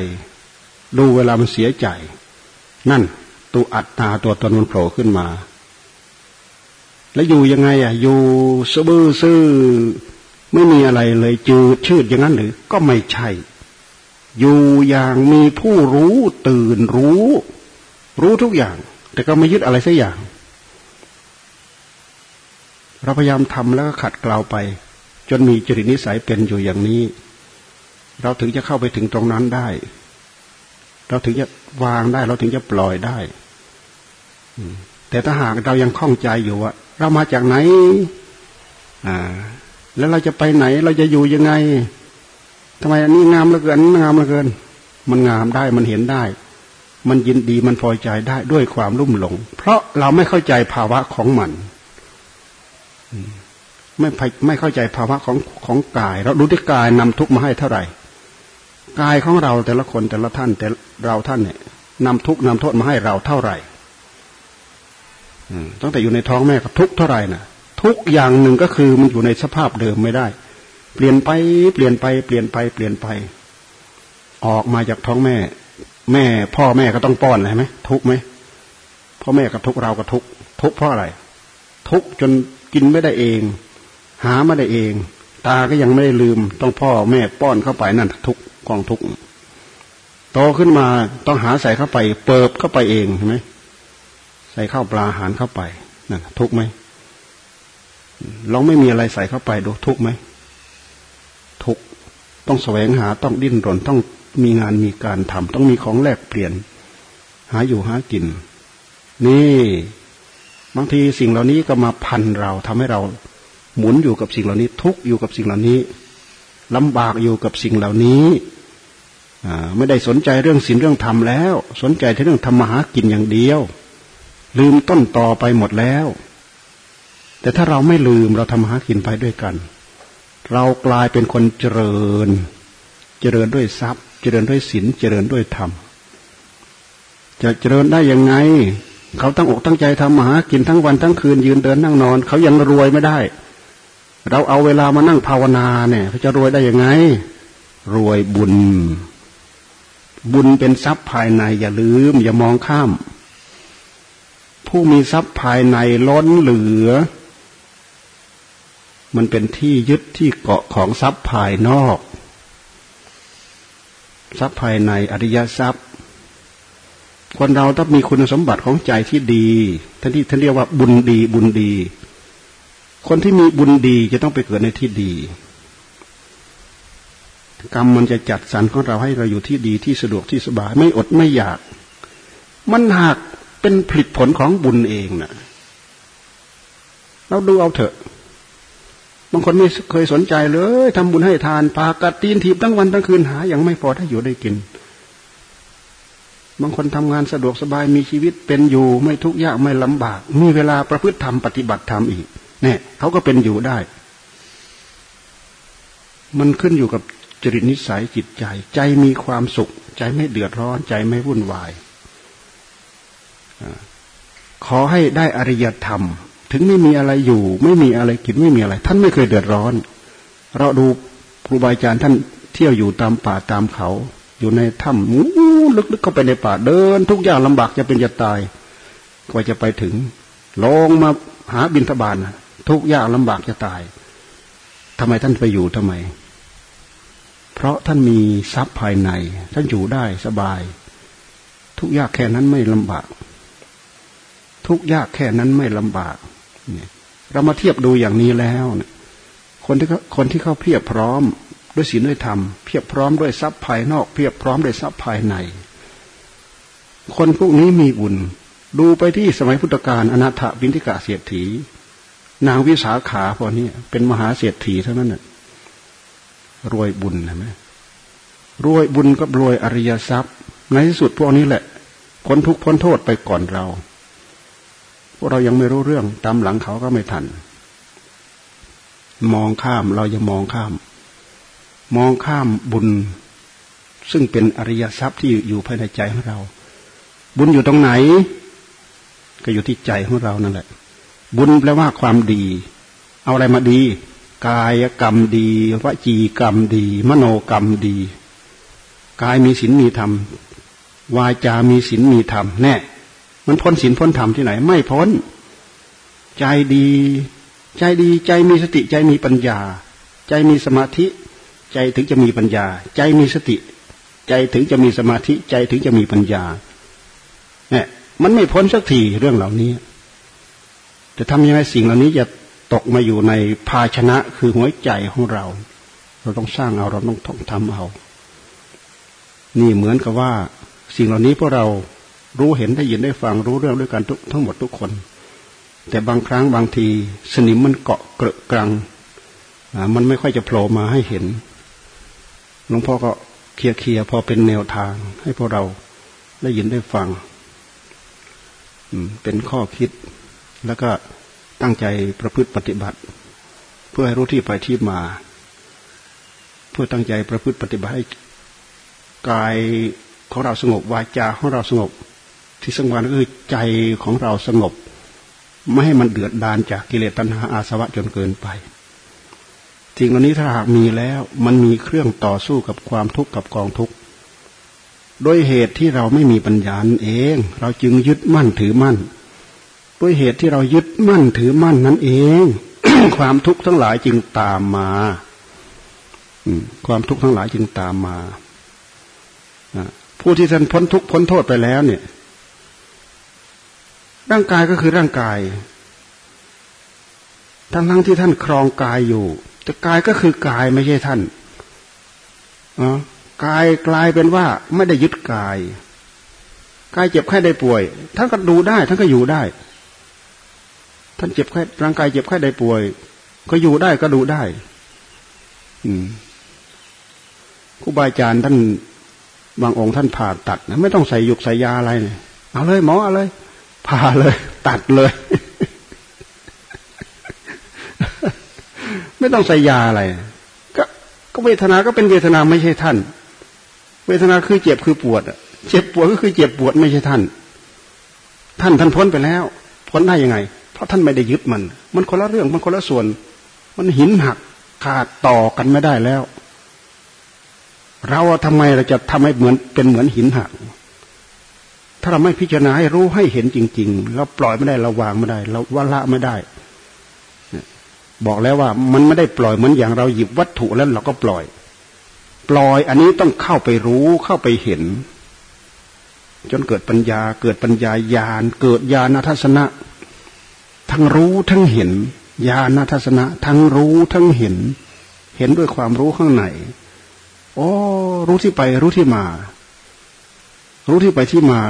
ดูเวลามันเสียใจ นั่น ตัวอัตตาตัวตนมันโผล่ขึ้นมา แล้วอยู่ยังไง อะ อยู่ซื่อซื่อไม่มีอะไรเลยจืดชืดอย่างนั้นหรือ ก็ไม่ใช่ อยู่อย่างมีผู้รู้ตื่นรู้ รู้ทุกอย่าง แต่ก็ไม่ยึดอะไรสักอย่าง เราพยายามทำแล้วก็ขัดเกลาไป จนมีจริตนิสัยเป็นอยู่อย่างนี้ เราถึงจะเข้าไปถึงตรงนั้นได้ เราถึงจะวางได้ เราถึงจะปล่อยได้แต่ถ้าหากเรายังคล่องใจอยู่ว่าเรามาจากไหน อ่า แล้วเราจะไปไหน เราจะอยู่ยังไง ทำไมอันนี้งามเหลือเกินงามเหลือเกิน มันงามได้มันเห็นได้ มันยินดีมันพอใจได้ด้วยความรุ่มหลง เพราะเราไม่เข้าใจภาวะของมันไม่ไม่เข้าใจภาวะของของกาย เราดูที่กายนำทุกมาให้เท่าไหร่กายของเราแต่ละคนแต่ละท่านแต่เราท่านเนี่ยนำทุกนำโทษมาให้เราเท่าไหร่ตั้งแต่อยู่ในท้องแม่ก็ทุกเท่าไหร่น่ะทุกอย่างหนึ่งก็คือมันอยู่ในสภาพเดิมไม่ได้ เปลี่ยนไปเปลี่ยนไปเปลี่ยนไปเปลี่ยนไป ออกมาจากท้องแม่ แม่ พ่อแม่ก็ต้องป้อนใช่ไหมทุกไหมพ่อแม่ก็ทุกเราก็ทุกทุกเพราะอะไร ทุกจนกินไม่ได้เอง หาไม่ได้เอง ตาก็ยังไม่ได้ลืม ต้องพ่อแม่ป้อนเข้าไปนั่นทุกกองทุกโตขึ้นมาต้องหาใส่เข้าไป เปิบเข้าไปเองใช่ไหมใส่ข้าวปลาอาหารเข้าไปนั่นทุกไหมลองไม่มีอะไรใส่เข้าไปดูทุกไหม ทุกต้องแสวงหาต้องดิ้นรนต้องมีงานมีการทำต้องมีของแลกเปลี่ยน หาอยู่หากิน นี่บางทีสิ่งเหล่านี้ก็มาพันเราทำให้เราหมุนอยู่กับสิ่งเหล่านี้ ทุกอยู่กับสิ่งเหล่านี้ลำบากอยู่กับสิ่งเหล่านี้ไม่ได้สนใจเรื่องศีลเรื่องธรรมแล้ว สนใจที่เรื่องธรรมหากินอย่างเดียว ลืมต้นต่อไปหมดแล้ว แต่ถ้าเราไม่ลืมเราทำหากินไปด้วยกัน เรากลายเป็นคนเจริญ เจริญด้วยทรัพย์ เจริญด้วยศีลเจริญด้วยธรรม จะเจริญได้ยังไง เขาตั้งอกตั้งใจทำมาหากินทั้งวันทั้งคืนยืนเดินนั่งนอน เขายังรวยไม่ได้ เราเอาเวลามานั่งภาวนาเนี่ยเขาจะรวยได้ยังไง รวยบุญ บุญเป็นทรัพย์ภายใน อย่าลืม อย่ามองข้าม ผู้มีทรัพย์ภายในล้นเหลือ มันเป็นที่ยึดที่เกาะของทรัพย์ภายนอก ทรัพย์ภายในอริยทรัพย์ คนเราต้องมีคุณสมบัติของใจที่ดีท่านที่ท่านเรียกว่าบุญดีบุญดี คนที่มีบุญดีจะต้องไปเกิดในที่ดี กรรมมันจะจัดสรรของเราให้เราอยู่ที่ดีที่สะดวกที่สบาย ไม่อดไม่อยาก มันหากเป็นผลิตผลของบุญเองนะเราดูเอาเถอะ บางคนไม่เคยสนใจเลยทำบุญให้ทานปากัดตีนทีบทั้งวันทั้งคืนหาอย่างไม่พอถ้าอยู่ได้กิน บางคนทำงานสะดวกสบายมีชีวิตเป็นอยู่ ไม่ทุกข์ยากไม่ลำบาก มีเวลาประพฤติธรรมปฏิบัติธรรมอีก เนี่ยเขาก็เป็นอยู่ได้ มันขึ้นอยู่กับจริตนิสัยจิตใจ ใจมีความสุข ใจไม่เดือดร้อน ใจไม่วุ่นวายขอให้ได้อริยธรรม ถึงไม่มีอะไรอยู่ ไม่มีอะไรกินไม่มีอะไร ท่านไม่เคยเดือดร้อน เราดูครูบาอาจารย์ท่านเที่ยวอยู่ตามป่าตามเขา อยู่ในถ้ำมูลึกๆเข้าไปในป่าเดิน ทุกอย่างลำบากจะเป็นจะตายกว่าจะไปถึงลงมาหาบินทบาททุกอย่างลำบากจะตายทำไมท่านไปอยู่ทำไม เพราะท่านมีทรัพย์ภายใน ท่านอยู่ได้สบาย ทุกยากแค่นั้นไม่ลำบาก ทุกยากแค่นั้นไม่ลำบาก เนี่ยเรามาเทียบดูอย่างนี้แล้วเนี่ยคนที่คนที่เขาเพียบพร้อมด้วยศีลด้วยธรรมเพียบพร้อมด้วยทรัพย์ภายนอก เพียบพร้อมด้วยทรัพย์ภายใน คนพวกนี้มีบุญ ดูไปที่สมัยพุทธกาลอนาถบินทิกาเสียถีนางวิสาขาพอนี้เป็นมหาเสียถีเท่านั้นน่ะรวยบุญใช่ไหมรวยบุญกับรวยอริยทรัพย์ ในที่สุดพวกนี้แหละพ้นทุกพ้นโทษไปก่อนเรา พวกเรายังไม่รู้เรื่องตามหลังเขาก็ไม่ทัน มองข้ามเรายังมองข้าม มองข้ามบุญ ซึ่งเป็นอริยทรัพย์ที่อยู่ภายในใจของเรา บุญอยู่ตรงไหน ก็อยู่ที่ใจของเรานั่นแหละ บุญแปลว่าความดี เอาอะไรมาดี กายกรรมดีวจีกรรมดี มโนกรรมดี กายมีศีลมีธรรมวาจามีศีลมีธรรมแน่ มันพ้นศีลพ้นธรรมที่ไหน ไม่พ้น ใจดี ใจดี ใจมีสติใจมีปัญญา ใจมีสมาธิ ใจถึงจะมีปัญญา ใจมีสติ ใจถึงจะมีสมาธิ ใจถึงจะมีปัญญาเนี่ยมันไม่พ้นสักทีเรื่องเหล่านี้จะทำยังไงสิ่งเหล่านี้จะตกมาอยู่ในภาชนะคือหัวใจของเรา เราต้องสร้างเอาเราต้องทำเอา นี่เหมือนกับว่า สิ่งเหล่านี้พวกเรา รู้เห็นได้ยินได้ฟังรู้เรื่องด้วยกันทุกทั้งหมดทุกคน แต่บางครั้งบางทีสนิมมันเกาะเกลกรังมันไม่ค่อยจะโผล่มาให้เห็นหลวงพ่อก็เคลียร์เคลียร์พอเป็นแนวทางให้พวกเราได้ยินได้ฟังเป็นข้อคิด แล้วก็ตั้งใจประพฤติปฏิบัติ เพื่อให้รู้ที่ไปที่มา เพื่อตั้งใจประพฤติปฏิบัติให้กายของเราสงบวาจาของเราสงบ ที่สำคัญก็คือใจของเราสงบ ไม่ให้มันเดือดดานจากกิเลสตัณหาอาสวะจนเกินไปสิ่งเหล่านี้ถ้าหากมีแล้วมันมีเครื่องต่อสู้กับความทุกข์กับกองทุกข์โดยเหตุที่เราไม่มีปัญญาเอง เราจึงยึดมั่นถือมั่น ด้วยเหตุที่เรายึดมั่นถือมั่นนั่นเอง ความทุกข์ทั้งหลายจึงตามมาความทุกข์ทั้งหลายจึงตามมาผู้ที่ท่านพ้นทุกข์พ้นโทษไปแล้วเนี่ย ร่างกายก็คือร่างกาย ทั้งทั้งที่ท่านครองกายอยู่ แต่กายก็คือกายไม่ใช่ท่านอกายกลายเป็นว่าไม่ได้ยึดกาย กายเจ็บไข้ได้ป่วย ท่านก็ดูได้ ท่านก็อยู่ได้ ท่านเจ็บไข้ร่างกายเจ็บไข้ได้ป่วย ก็อยู่ได้ก็ดูได้ อืมครูบาอาจารย์ท่านบางองค์ท่านผ่าตัดนะไม่ต้องใส่ยุกใส่ยาอะไรเนี่ยเอาเลยหมอเอาเลย ผ่าเลย ตัดเลย ไม่ต้องใส่ยาอะไร ก็ก็เวทนาก็เป็นเวทนาไม่ใช่ท่าน เวทนาคือเจ็บคือปวดเจ็บปวดก็คือเจ็บปวดไม่ใช่ท่าน ท่านท่านพ้นไปแล้ว พ้นได้ยังไง เพราะท่านไม่ได้ยึดมัน มันคนละเรื่องมันคนละส่วน มันหินหักขาดต่อกันไม่ได้แล้ว เราทำไมเราจะทำให้เหมือนเป็นเหมือนหินหัก ถ้าเราไม่พิจารณาให้รู้ให้เห็นจริง ๆ เราปล่อยไม่ได้เราวางไม่ได้ เราว่าละไม่ได้ บอกแล้วว่ามันไม่ได้ปล่อยเหมือนอย่างเราหยิบวัตถุแล้วเราก็ปล่อย ปล่อยอันนี้ต้องเข้าไปรู้เข้าไปเห็น จนเกิดปัญญา เกิดปัญญาญาณเกิดญาณทัศนะ ทั้งรู้ทั้งเห็นญาณทัศนะ ทั้งรู้ทั้งเห็น เห็นด้วยความรู้ข้างในโอ้รู้ที่ไปรู้ที่มา รู้ที่ไปที่มา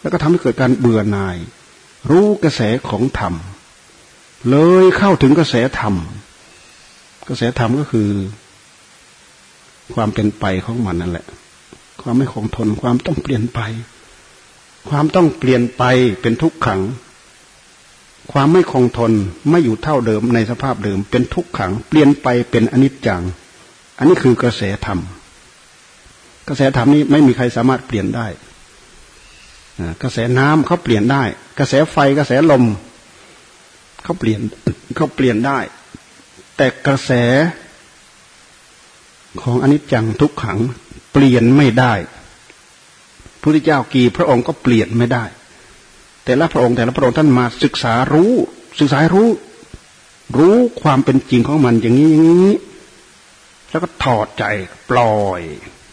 แล้วก็ทำให้เกิดการเบื่อหน่าย รู้กระแสของธรรม เลยเข้าถึงกระแสธรรม กระแสธรรมก็คือ ความเป็นไปของมันนั่นแหละ ความไม่คงทนความต้องเปลี่ยนไป ความต้องเปลี่ยนไปเป็นทุกขัง ความไม่คงทนไม่อยู่เท่าเดิมในสภาพเดิม เป็นทุกขัง เปลี่ยนไปเป็นอนิจจัง อันนี้คือกระแสธรรมกระแสธรรมนี้ไม่มีใครสามารถเปลี่ยนได้ กระแสน้ำเขาเปลี่ยนได้ กระแสไฟกระแสลมเขาเปลี่ยนเขาเปลี่ยนได้ แต่กระแสของอนิจจังทุกขังเปลี่ยนไม่ได้พระพุทธเจ้ากี่พระองค์ก็เปลี่ยนไม่ได้ แต่ละพระองค์แต่ละพระองค์ท่านมาศึกษารู้ ศึกษารู้ รู้ความเป็นจริงของมันอย่างนี้อย่างนี้ แล้วก็ถอดใจปล่อย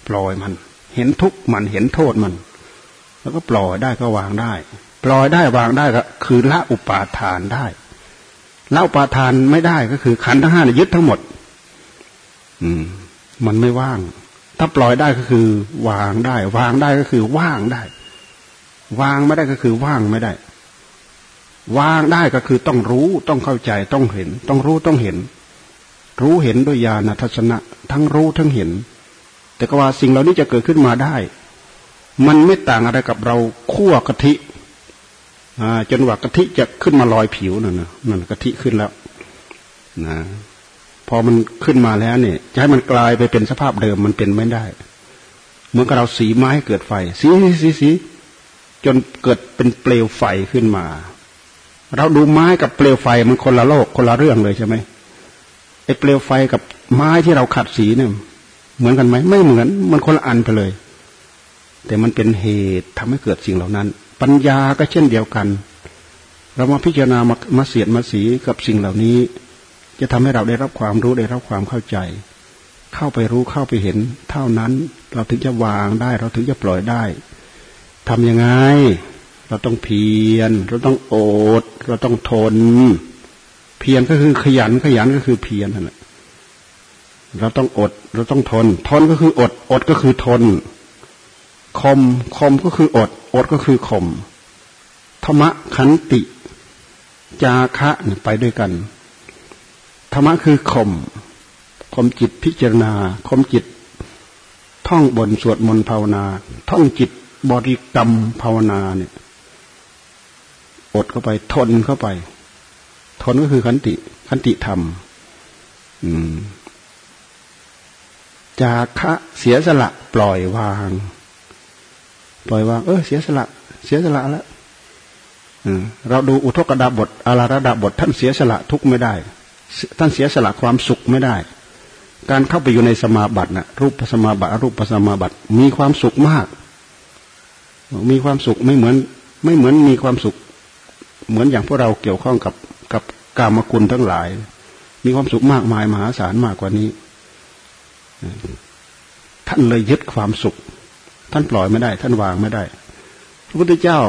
ปล่อยมัน เห็นทุกข์มันเห็นโทษมัน แล้วก็ปล่อยได้ก็วางได้ ปล่อยได้วางได้ก็คือละอุปาทานได้ละอุปาทานไม่ได้ก็คือ ขันธ์ทั้งห้ายึดทั้งหมด อืม มันไม่ว่าง ถ้าปล่อยได้ก็คือ วางได้ วางได้ก็คือ ว่างได้ วางไม่ได้ก็คือ ว่างไม่ได้ วางได้ก็คือต้องรู้ต้องเข้าใจต้องเห็น ต้องรู้ต้องเห็น รู้เห็นด้วยญาณทัศนะ ทั้งรู้ทั้งเห็น แต่ก็ว่าสิ่งเหล่านี้จะเกิดขึ้นมาได้ มันไม่ต่างอะไรกับเราคั่วกะทิจนว่ากะทิจะขึ้นมาลอยผิวนั่นนะนั่นกะทิขึ้นแล้วนะพอมันขึ้นมาแล้วเนี่ยจะให้มันกลายไปเป็นสภาพเดิมมันเป็นไม่ได้เหมือนกับเราสีไม้เกิดไฟ สีสีสีจนเกิดเป็นเปลวไฟขึ้นมา เราดูไม้กับเปลวไฟมันคนละโลกคนละเรื่องเลยใช่ไหมไอ้เปลวไฟกับไม้ที่เราขัดสีเนี่ยเหมือนกันไหมไม่เหมือนมันคนละอันไปเลย แต่มันเป็นเหตุทำให้เกิดสิ่งเหล่านั้น ปัญญาก็เช่นเดียวกัน เรามาพิจารณามามาเสียดมาสีกับสิ่งเหล่านี้ จะทำให้เราได้รับความรู้ได้รับความเข้าใจ เข้าไปรู้เข้าไปเห็น เท่านั้นเราถึงจะวางได้ เราถึงจะปล่อยได้ ทํำยังไง เราต้องเพียรเราต้องอด เราต้องทน เพียรก็คือขยันขยันก็คือเพียรนั่นแหละเราต้องอด เราต้องทน ทนก็คืออด อดก็คือทน คมคมก็คืออด อดก็คือข่มธรรมะขันติ จาคะไปด้วยกันธรรมะคือข่มข่มจิตพิจารณาข่มจิต ท่องบนสวดมนต์ภาวนา ท่องจิตบริกรรมภาวนาเนี่ยอดเข้าไปทนเข้าไป ทนก็คือขันติขันติธรรมอืมจาคะเสียสละปล่อยวาง ปล่อยวาง เออเสียสละ เสียสละแล้วเราดูอุทกดาบทอาราระดาบท ท่านเสียสละทุกไม่ได้ ท่านเสียสละความสุขไม่ได้ การเข้าไปอยู่ในสมาบัตินะรูปสมาบัติรูปสมาบัติ มีความสุขมาก มีความสุขไม่เหมือน ไม่เหมือนมีความสุข เหมือนอย่างพวกเราเกี่ยวข้องกับกับกามคุณทั้งหลาย มีความสุขมากมายมหาศาลมากกว่านี้ท่านเลยยึดความสุข ท่านปล่อยไม่ได้ ท่านวางไม่ได้ พระพุทธเจ้า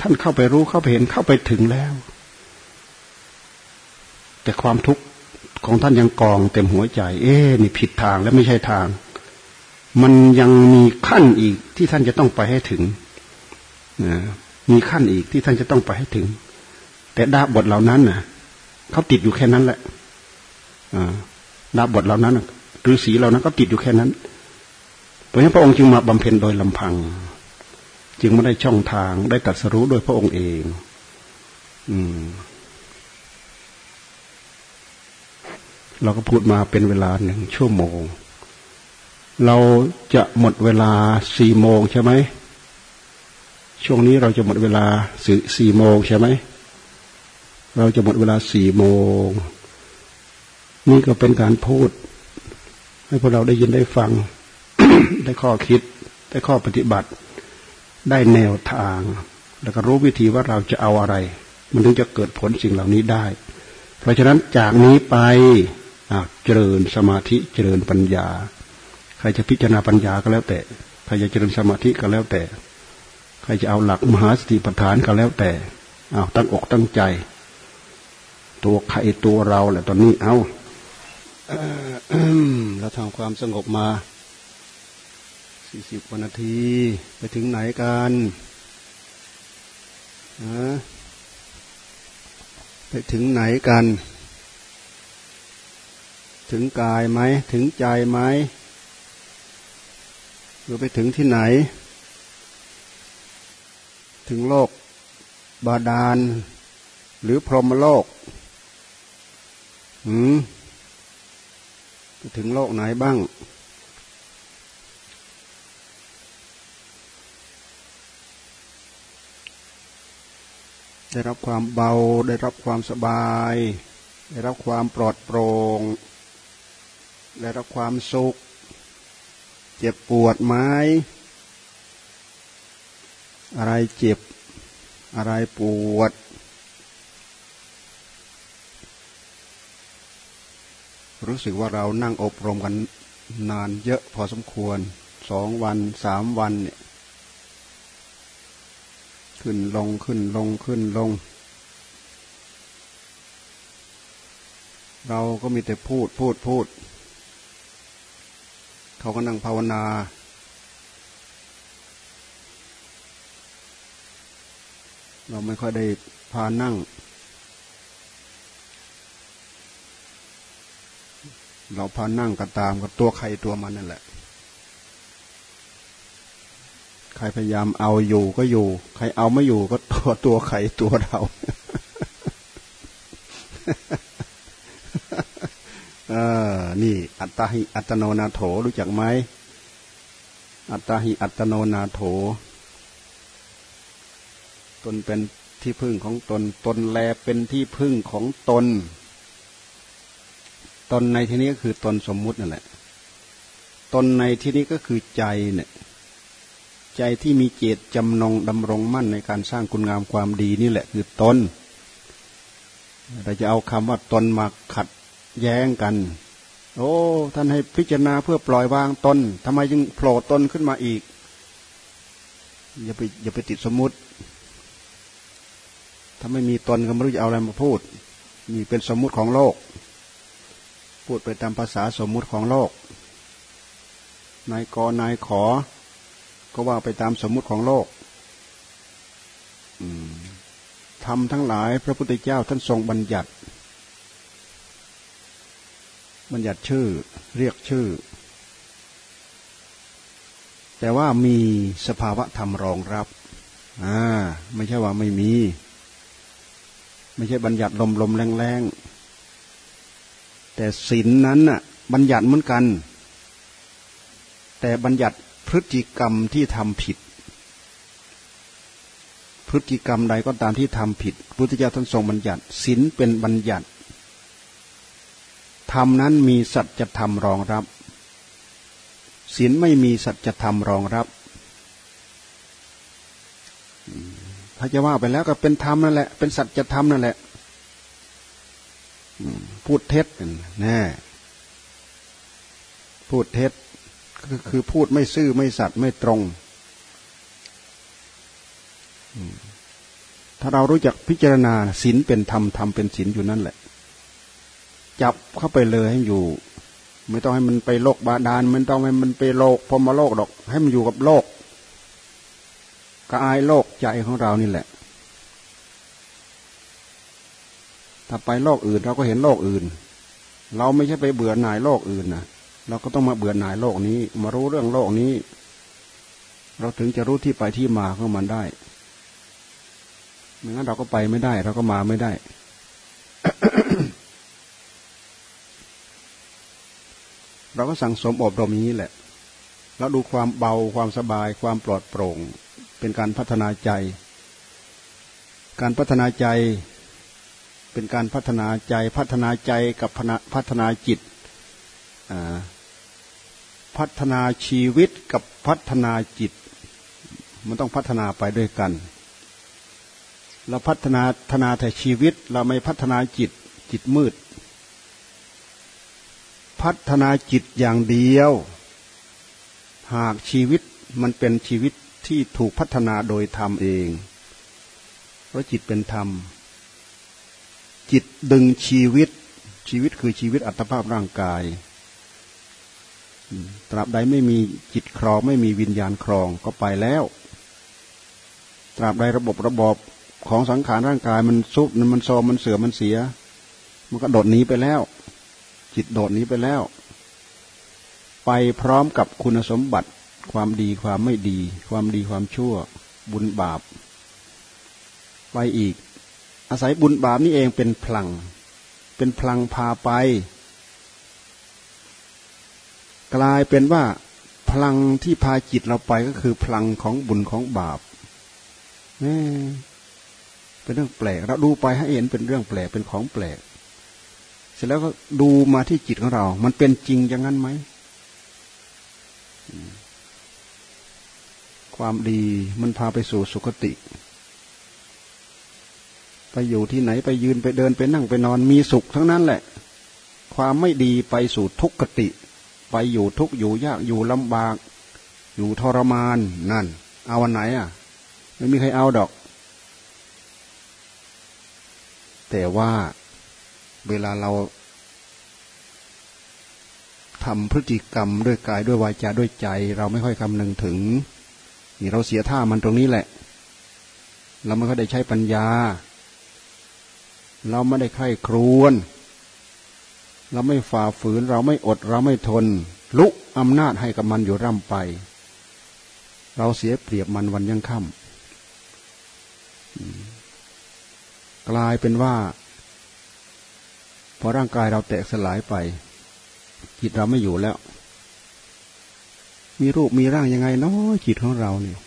ท่านเข้าไปรู้เข้าไปเห็นเข้าไปถึงแล้ว แต่ความทุกข์ของท่านยังกองเต็มหัวใจ เอ๊นี่ผิดทางและไม่ใช่ทาง มันยังมีขั้นอีกที่ท่านจะต้องไปให้ถึงมีขั้นอีกที่ท่านจะต้องไปให้ถึง แต่ดาบบทเหล่านั้นน่ะเขาติดอยู่แค่นั้นแหละดาบบทเหล่านั้นฤาษีเหล่านั้นก็ติดอยู่แค่นั้น ราะฉะนั้นพระองค์จึงมาบำเพ็ญโดยลำพัง จึงไม่ได้ช่องทางได้ตัดสรู้โดยพระองค์เอง อืม เราก็พูดมาเป็นเวลาหนึ่งชั่วโมง เราจะหมดเวลาสี่โมงใช่ไหมช่วงนี้เราจะหมดเวลาสี่สี่โมงใช่ไหมเราจะหมดเวลาสี่โมง นี่ก็เป็นการพูด ให้พวกเราได้ยินได้ฟัง ได้ข้อคิด ได้ข้อปฏิบัติ ได้แนวทาง แล้วก็รู้วิธีว่าเราจะเอาอะไร มันถึงจะเกิดผลสิ่งเหล่านี้ได้ เพราะฉะนั้นจากนี้ไปเจริญสมาธิเจริญปัญญา ใครจะพิจารณาปัญญาก็แล้วแต่ ใครจะเจริญสมาธิก็แล้วแต่ ใครจะเอาหลักมหาสติปัฏฐานก็แล้วแต่เอาตั้งอกตั้งใจ ตัวใครตัวเราแหละตอนนี้เอาเราทำความสงบมา สี่สิบวันนาทีไปถึงไหนกันฮะไปถึงไหนกัน ถึงกายไหม ถึงใจไหมหรือไปถึงที่ไหน ถึงโลกบาดาล หรือพรหมโลกหืมถึงโลกไหนบ้าง ได้รับความเบา ได้รับความสบาย ได้รับความปลอดโปร่ง ได้รับความสุข เจ็บปวดไหมอะไรเจ็บ อะไรปวด รู้สึกว่าเรานั่งอบรมกันนานเยอะพอสมควร สองวัน สามวันเนี่ย ขึ้นลงขึ้นลงขึ้นลง เราก็มีแต่พูดพูดพูด เขาก็นั่งภาวนาเราไม่ค่อยได้พานั่ง เราพานั่งก็ตามกับตัวใครตัวมันนั่นแหละ ใครพยายามเอาอยู่ก็อยู่ ใครเอาไม่อยู่ก็ตัวตัวใครตัวเราเออ นี่ อัตตาหิอัตโนนาโถรู้จักไหม อัตตาหิอัตโนนาโถ ตนเป็นที่พึ่งของตน ตนแลเป็นที่พึ่งของตน ตนในที่นี้ก็คือตนสมมุตินั่นแหละ ตนในที่นี้ก็คือใจเนี่ย ใจที่มีเจตจำนงดำรงมั่นในการสร้างคุณงามความดีนี่แหละคือตนเราจะเอาคำว่าตนมาขัดแย้งกัน โอ้ ท่านให้พิจารณาเพื่อปล่อยวางตนทำไมจึงโผล่ตนขึ้นมาอีก อย่าไปอย่าไปติดสมมุติ ถ้าไม่มีตนก็ไม่รู้จะเอาอะไรมาพูดนี่เป็นสมมุติของโลก พูดไปตามภาษาสมมุติของโลก นายกนายขอ ก็ว่าไปตามสมมุติของโลกทำทั้งหลายพระพุทธเจ้าท่านทรงบัญญัติ บัญญัติชื่อ เรียกชื่อ แต่ว่ามีสภาวะธรรมรองรับอ่าไม่ใช่ว่าไม่มี ไม่ใช่บัญญัติลมลมแรงแรงแต่ศีลนนั้นน่ะ บัญญัติเหมือนกัน แต่บัญญัติ พฤติกรรมที่ทำผิด พฤติกรรมใดก็ตามที่ทำผิดพุทธเจ้าท่านทรงบัญญัติศีลเป็นบัญญัติธรรมนั้นมีสัจธรรมรองรับศีลไม่มีสัจธรรมรองรับ ถ้าจะว่าไปแล้วก็เป็นธรรมนั่นแหละ เป็นสัจธรรมนั่นแหละพูดเท็จแน่พูดเท็จ ก็คือพูดไม่ซื่อไม่สัตย์ไม่ตรง ถ้าเรารู้จักพิจารณาศีลเป็นธรรมธรรมเป็นศีลอยู่นั่นแหละ จับเข้าไปเลยให้อยู่ ไม่ต้องให้มันไปโลกบาดาลไม่ต้องให้มันไปโลกพมโลกดอก ให้มันอยู่กับโลกกายโลกใจของเรานี่แหละ ถ้าไปโลกอื่น เราก็เห็นโลกอื่น เราไม่ใช่ไปเบื่อหน่ายโลกอื่นนะ เราก็ต้องมาเบื่อหน่ายโลกนี้ มารู้เรื่องโลกนี้ เราถึงจะรู้ที่ไปที่มาของมันได้ไม่งั้นเราก็ไปไม่ได้ เราก็มาไม่ได้ เราก็สั่งสมอบรมนี้แหละ เราดูความเบาความสบาย ความปลอดโปร่ง เป็นการพัฒนาใจ การพัฒนาใจ เป็นการพัฒนาใจ พัฒนาใจกับพัฒนาจิต พัฒนาชีวิตกับพัฒนาจิต มันต้องพัฒนาไปด้วยกัน เราพัฒนาธนาแต่ชีวิต เราไม่พัฒนาจิตจิตมืด พัฒนาจิตอย่างเดียว หากชีวิตมันเป็นชีวิตที่ถูกพัฒนาโดยธรรมเอง เพราะจิตเป็นธรรม จิตดึงชีวิตชีวิตคือชีวิตอัตภาพร่างกาย ตราบใดไม่มีจิตครองไม่มีวิญญาณครองก็ไปแล้ว ตราบใดระบบระบอบของสังขารร่างกายมันซุบมันโซมมันเสื่อมมันเสีย มันก็โดดหนีไปแล้ว จิตโดดหนีไปแล้ว ไปพร้อมกับคุณสมบัติ ความดีความไม่ดี ความดีความชั่ว บุญบาป ไปอีก อาศัยบุญบาปนี่เองเป็นพลัง เป็นพลังพาไป กลายเป็นว่าพลังที่พาจิตเราไปก็คือพลังของบุญของบาปนี่เป็นเรื่องแปลก เราดูไปให้เห็นเป็นเรื่องแปลกเป็นของแปลก เสร็จแล้วก็ดูมาที่จิตของเรา มันเป็นจริงอย่างนั้นไหม ความดีมันพาไปสู่สุคติ ไปอยู่ที่ไหนไปยืนไปเดินไปนั่งไปนอนมีสุขทั้งนั้นแหละ ความไม่ดีไปสู่ทุกขติ ไปอยู่ทุกอยู่ยากอยู่ลำบาก อยู่ทรมานนั่น เอาวันไหนอะ ไม่มีใครเอาดอก แต่ว่าเวลาเราทำพฤติกรรมด้วยกายด้วยวาจาด้วยใจ เราไม่ค่อยคำนึงถึงนี่เราเสียท่ามันตรงนี้แหละ เราไม่ค่อยได้ใช้ปัญญา เราไม่ได้ใคร่ครวญ เราไม่ฝ่าฝืนเราไม่อดเราไม่ทน ลุกอำนาจให้กับมันอยู่ร่ำไป เราเสียเปรียบมันวันยังค่ำกลายเป็นว่า พอร่างกายเราแตกสลายไป จิตเราไม่อยู่แล้ว มีรูปมีร่างยังไงเนาะจิตของเราเนี่ย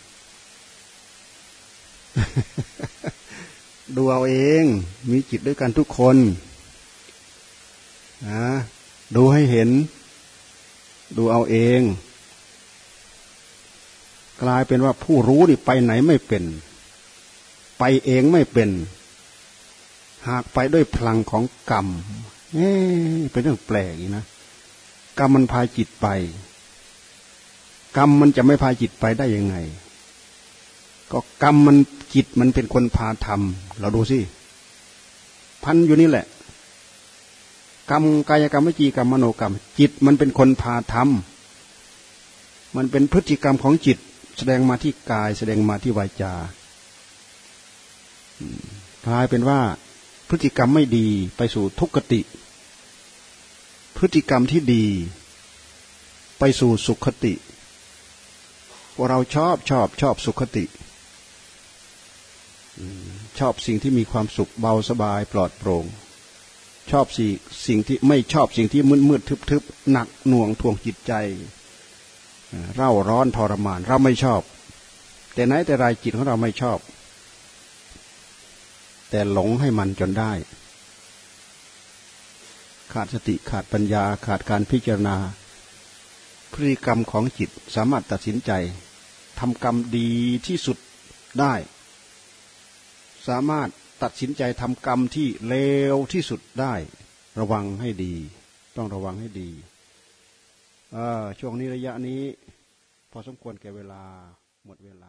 ดูเอาเอง มีจิตด้วยกันทุกคน นะดูให้เห็น ดูเอาเอง กลายเป็นว่าผู้รู้นี่ไปไหนไม่เป็น ไปเองไม่เป็น หากไปด้วยพลังของกรรมเอ๊เป็นเรื่องแปลกนะกรรมมันพาจิตไป กรรมมันจะไม่พาจิตไปได้ยังไง ก็กรรมมันจิตมันเป็นคนพาทำเราดูสิพันอยู่นี่แหละ กรรมกายกรรมวิจีกรรมมโนกรรม จิตมันเป็นคนพาทำมันเป็นพฤติกรรมของจิต แสดงมาที่กายแสดงมาที่วาจากลายเป็นว่าพฤติกรรมไม่ดีไปสู่ทุกขติ พฤติกรรมที่ดี ไปสู่สุขติวกเราชอบชอบชอบสุขติชอบสิ่งที่มีความสุขเบาสบายปลอดโปร่ง ชอบสิ่งสิ่งที่ไม่ชอบสิ่งที่มืดมืดทึบทึบหนักหน่วงทวงจิตใจ เร่าร้อนทรมาน เราไม่ชอบ แต่ไหนแต่ไรจิตของเราไม่ชอบ แต่หลงให้มันจนได้ ขาดสติขาดปัญญาขาดการพิจารณา พฤติกรรมของจิตสามารถตัดสินใจทำกรรมดีที่สุดได้ สามารถ ตัดสินใจทำกรรมที่เลวที่สุดได้ ระวังให้ดี ต้องระวังให้ดีช่วงนี้ระยะนี้ พอสมควรแก่เวลาหมดเวลา